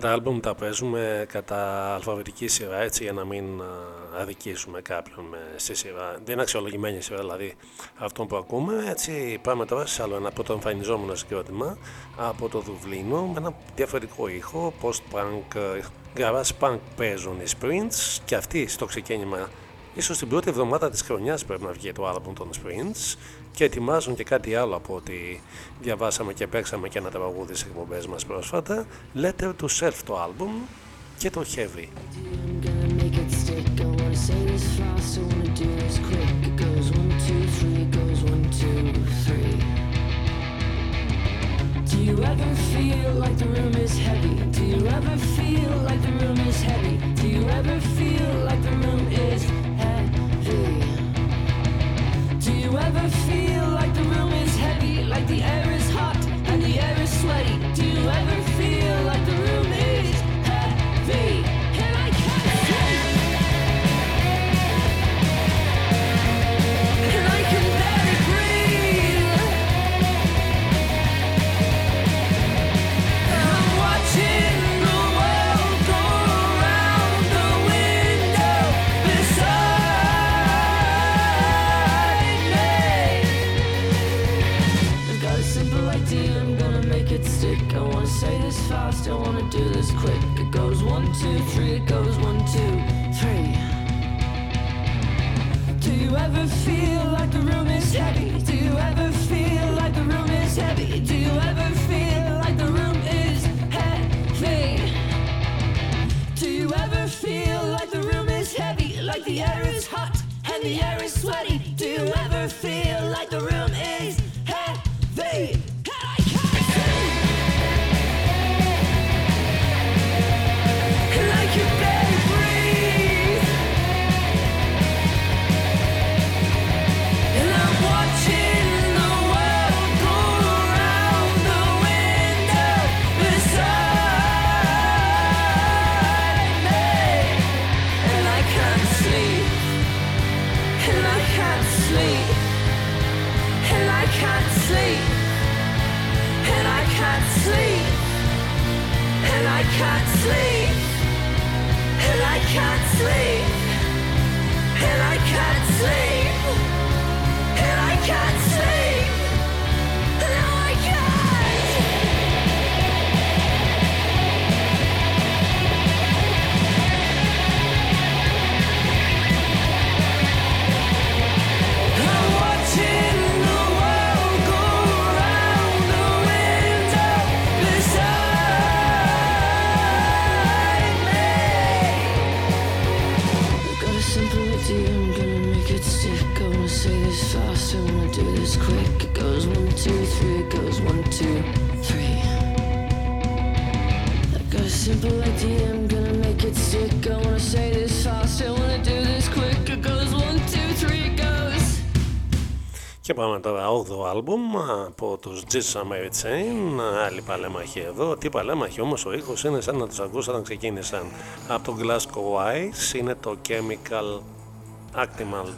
Τα άλμπουμ τα παίζουμε κατά αλφαβητική σειρά έτσι για να μην αδικήσουμε κάποιον με, στη σειρά. Δεν είναι αξιολογημένη σειρά δηλαδή αυτό που ακούμε. Έτσι πάμε τώρα σε άλλο ένα το εμφανιζόμενο συγκρότημα από το Δουβλίνο με ένα διαφορετικό ήχο, post-punk, garage punk παίζουν οι Sprints και αυτοί στο ξεκίνημα ίσως την πρώτη εβδομάδα της χρονιάς πρέπει να βγει το άλμπουμ των Sprints και ετοιμάζουν και κάτι άλλο από ό,τι διαβάσαμε και παίξαμε και ένα τραγούδι στις εκπομπές μας πρόσφατα Letter to Self το άλμπουμ και το Heavy Do you ever feel like the room is heavy? Do you ever feel like the room is heavy? Do you ever feel like the room is you ever feel like the room is heavy? Like the air is hot and the air is sweaty? Do you ever feel like the room do this quick. It goes one, two, three, it goes one, two, three. Do you ever feel like the room is heavy? Do you ever feel like the room is heavy? Do you ever feel like the room is heavy? Do you ever feel like the room is heavy? Like the air is hot and the air is sweaty? Do you ever feel like the room is heavy? 8ο άλμπουμ από τους Jesus Mary Chain, άλλη παλέμαχη εδώ, τι παλέμαχη όμως ο ήχος είναι σαν να τους ακούσα όταν ξεκίνησαν. Από το Glasgow Ice είναι το Chemical Actimal.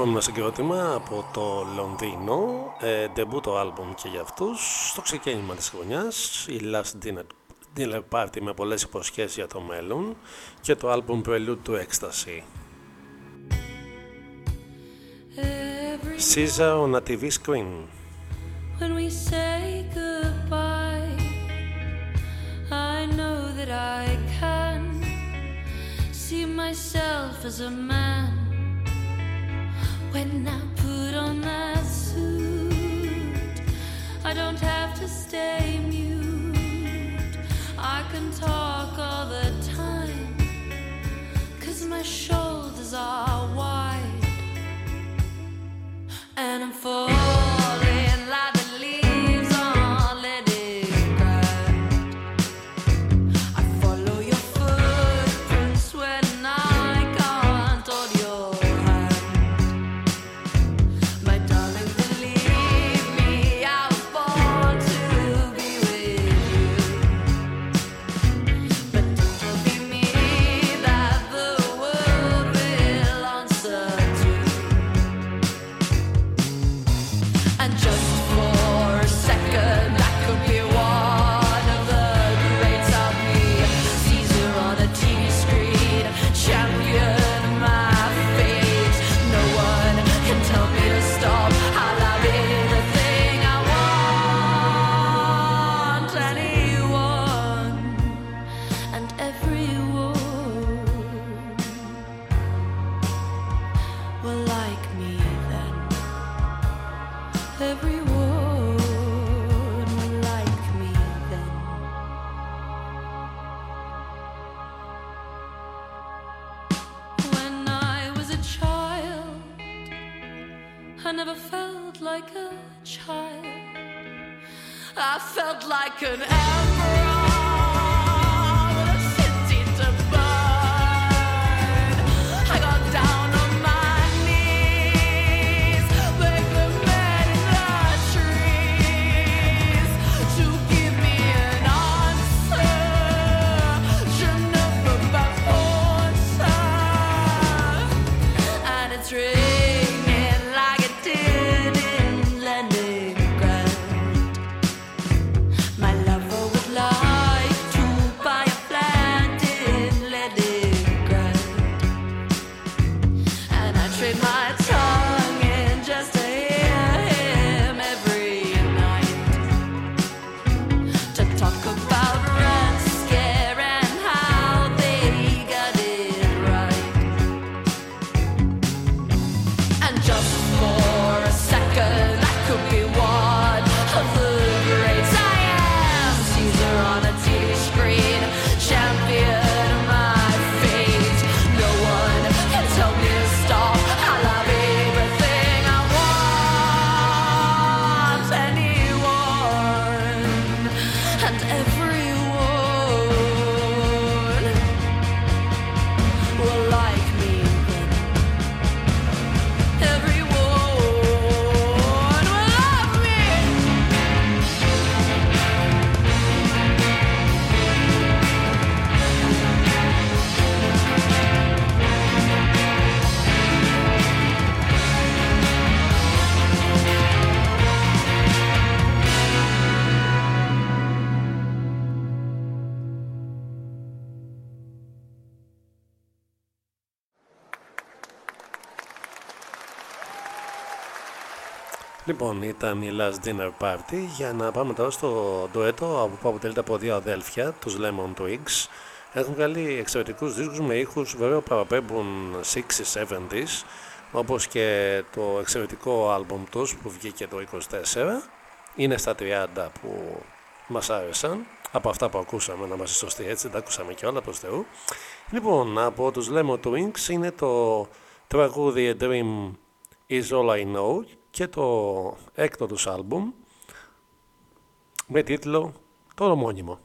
Επόμενο συγκρότημα από το Λονδίνο, ε, το άλμπουμ και για αυτούς, στο ξεκίνημα της χρονιάς, η Last Dinner, Dinner Party με πολλές υποσχέσεις για το μέλλον και το άλμπουμ Prelude to Ecstasy. Caesar on a TV screen. When we say goodbye, I know that I can see myself as a man. When I put on that suit, I don't have to stay mute. I can talk all the time, cause my shoulders are wide. And I'm full. can Λοιπόν, ήταν η Last Dinner Party. Για να πάμε τώρα στο ντουέτο που αποτελείται από δύο αδέλφια, τους Lemon Twigs. Έχουν βγάλει εξαιρετικούς δίσκους με ήχους βέβαια παραπέμπουν 60s, 70s όπως και το εξαιρετικό άλμπομ τους που βγήκε το 24 είναι στα 30 που μας άρεσαν από αυτά που ακούσαμε να είμαστε σωστοί έτσι, τα ακούσαμε και όλα προς Θεού. Λοιπόν από τους Lemon Twigs είναι το τραγούδι A Dream Is All I Know και το έκτο τους άλμπουμ με τίτλο το ομώνυμο.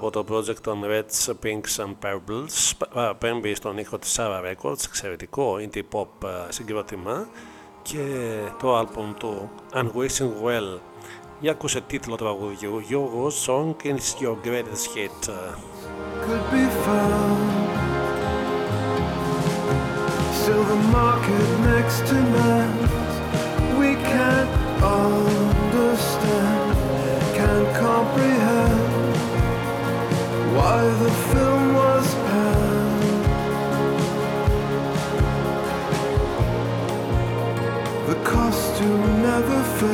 Από το project των Reds, Pinks and Purples παραπέμπει στον ήχο της Sarah Records, εξαιρετικό indie pop συγκρότημα και το άλμπουμ του Unwishing Well για ακούσε τίτλο τραγουδιού Your Song is Your Greatest Hit Could be found Silver market next to mine I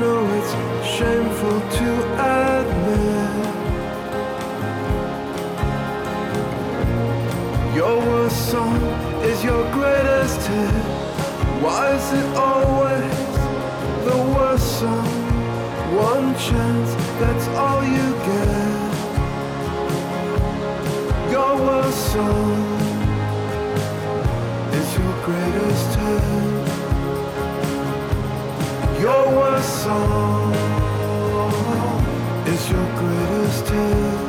know it's shameful to admit Your worst song is your greatest hit. Why is it always the worst song? One chance, that's all you get. Your worst song. Your worst song is your greatest hit.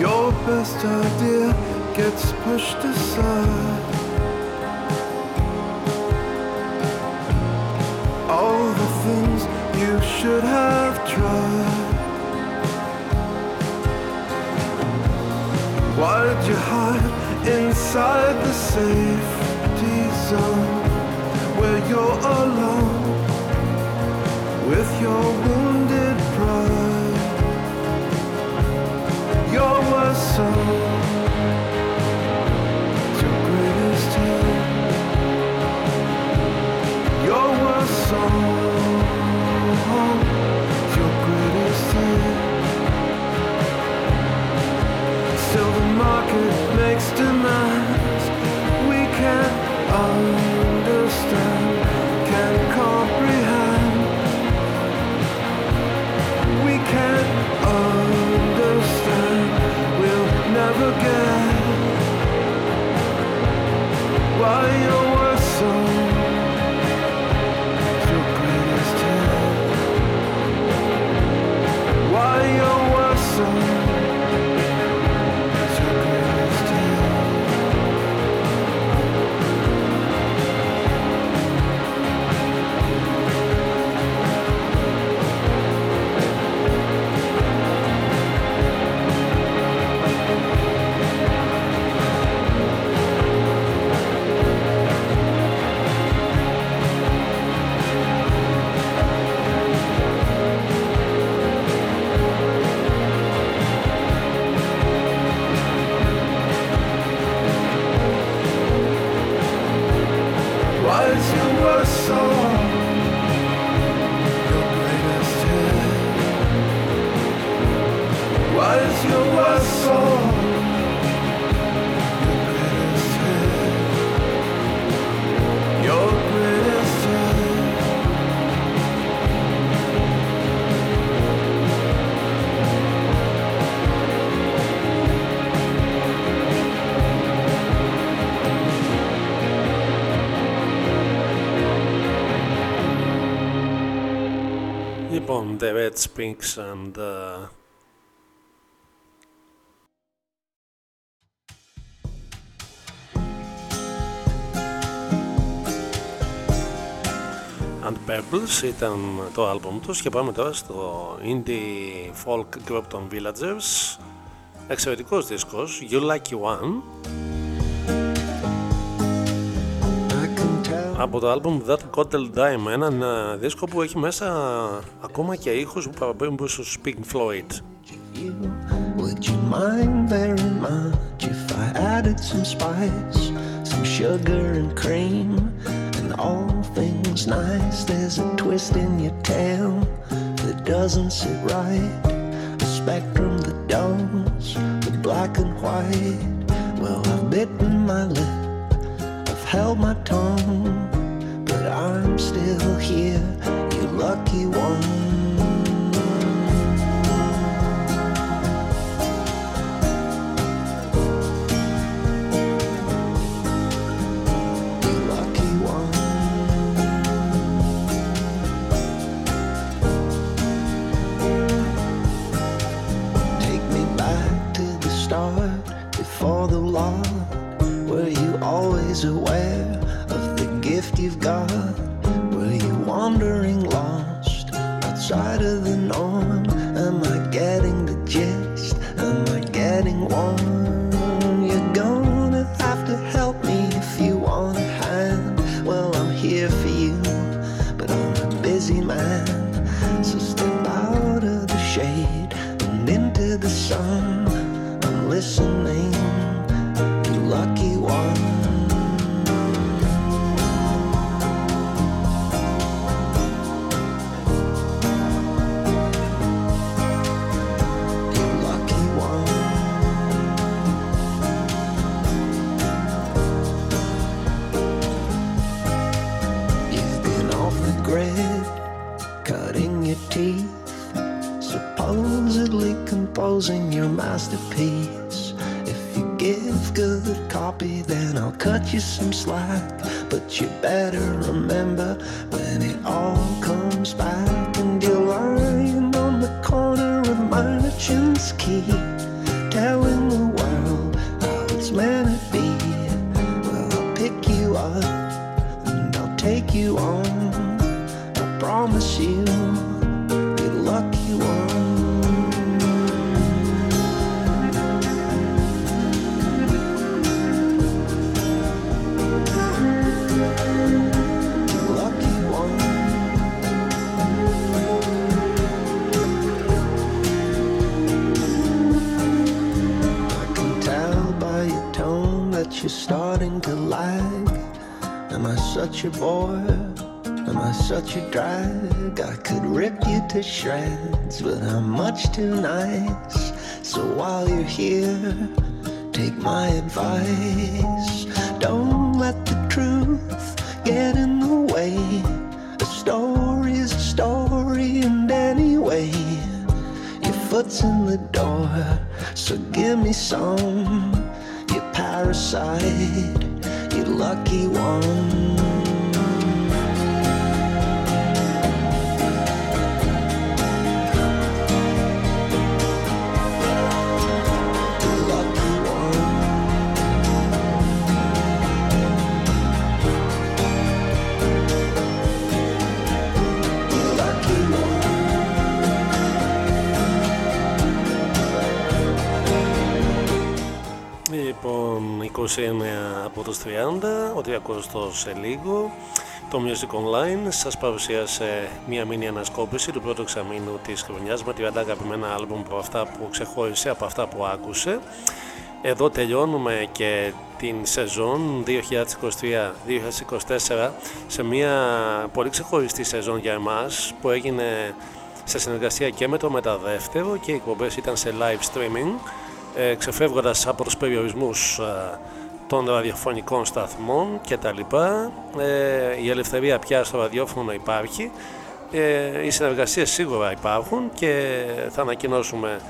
Your best idea gets pushed aside. All the things you should have tried. Why did you hide inside the safety where you're alone with your wounded pride? Your worst is your greatest hit. Your greatest. Still the market forget why The Red Springs and uh, and Pebbles ήταν το άλμπουμ τους και πάμε τώρα στο indie folk group των Villagers εξαιρετικός δίσκος You Lucky One από το άλμπουμ That Hotel Dime έναν ε, δίσκο που έχει μέσα ακόμα και ήχους που παραπέμπουν στους Pink Floyd you. Would you mind very much if I added some spice, some sugar and cream, and all things nice? There's a twist in your tail that doesn't sit right, a spectrum that don't, the black and white. Well, I've bitten my lip, I've held my tongue, but I'm still here, you lucky one. You lucky one. Take me back to the start before the Lord. Were you always aware of the gift you've got? Shreds, but I'm much too nice. So while you're here, take my advice. Ο 300 σε λίγο. Το Music Online σας παρουσίασε μια μήνυ ανασκόπηση του πρώτου εξαμήνου της χρονιάς με 30 αγαπημένα άλμπουμ από αυτά που ξεχώρισε από αυτά που άκουσε. Εδώ τελειώνουμε και την σεζόν 2023-2024 σε μια πολύ ξεχωριστή σεζόν για εμάς που έγινε σε συνεργασία και με το μεταδεύτερο και οι εκπομπές ήταν σε live streaming ε, ξεφεύγοντας από τους περιορισμούς ε, των ραδιοφωνικών σταθμών και τα λοιπά. Ε, η ελευθερία πια στο ραδιόφωνο υπάρχει. Ε, οι συνεργασίες σίγουρα υπάρχουν και θα ανακοινώσουμε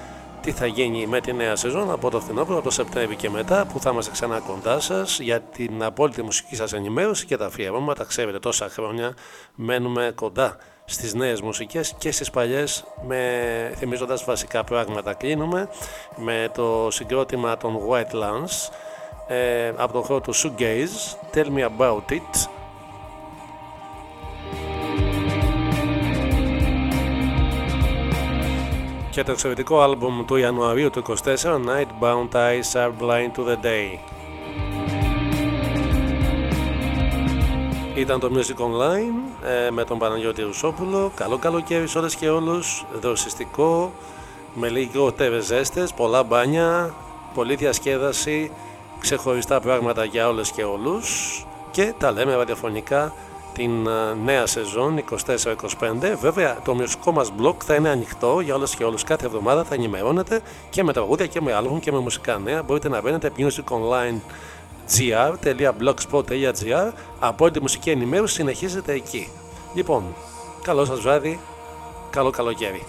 τι θα γίνει με τη νέα σεζόν από το φθινόπωρο, από το Σεπτέμβριο και μετά που θα είμαστε ξανά κοντά σας για την απόλυτη μουσική σας ενημέρωση και τα αφιερώματα. Ξέρετε τόσα χρόνια μένουμε κοντά στις νέες μουσικές και στις παλιές με, θυμίζοντας βασικά πράγματα. Κλείνουμε με το συγκρότημα των White Lands ε, από τον χώρο του Shoegaze Tell Me About It και το εξαιρετικό άλμπουμ του Ιανουαρίου του 24 Nightbound Eyes Are Blind to the Day Ήταν το Music Online ε, με τον Παναγιώτη Ρουσόπουλο. Καλό καλοκαίρι σε όλες και όλους. Δροσιστικό, με λιγότερες ζέστες, πολλά μπάνια, πολλή διασκέδαση, ξεχωριστά πράγματα για όλες και όλους. Και τα λέμε ραδιοφωνικά την ε, νέα σεζόν 24-25. Βέβαια το μουσικό μας blog θα είναι ανοιχτό για όλες και όλους. Κάθε εβδομάδα θα ενημερώνετε και με τραγούδια και με άλμπουμ και με μουσικά νέα. Μπορείτε να μπαίνετε Music Online gr.blogspot.gr από τη μουσική ενημέρωση συνεχίζεται εκεί. Λοιπόν, καλό σας βράδυ, καλό καλοκαίρι.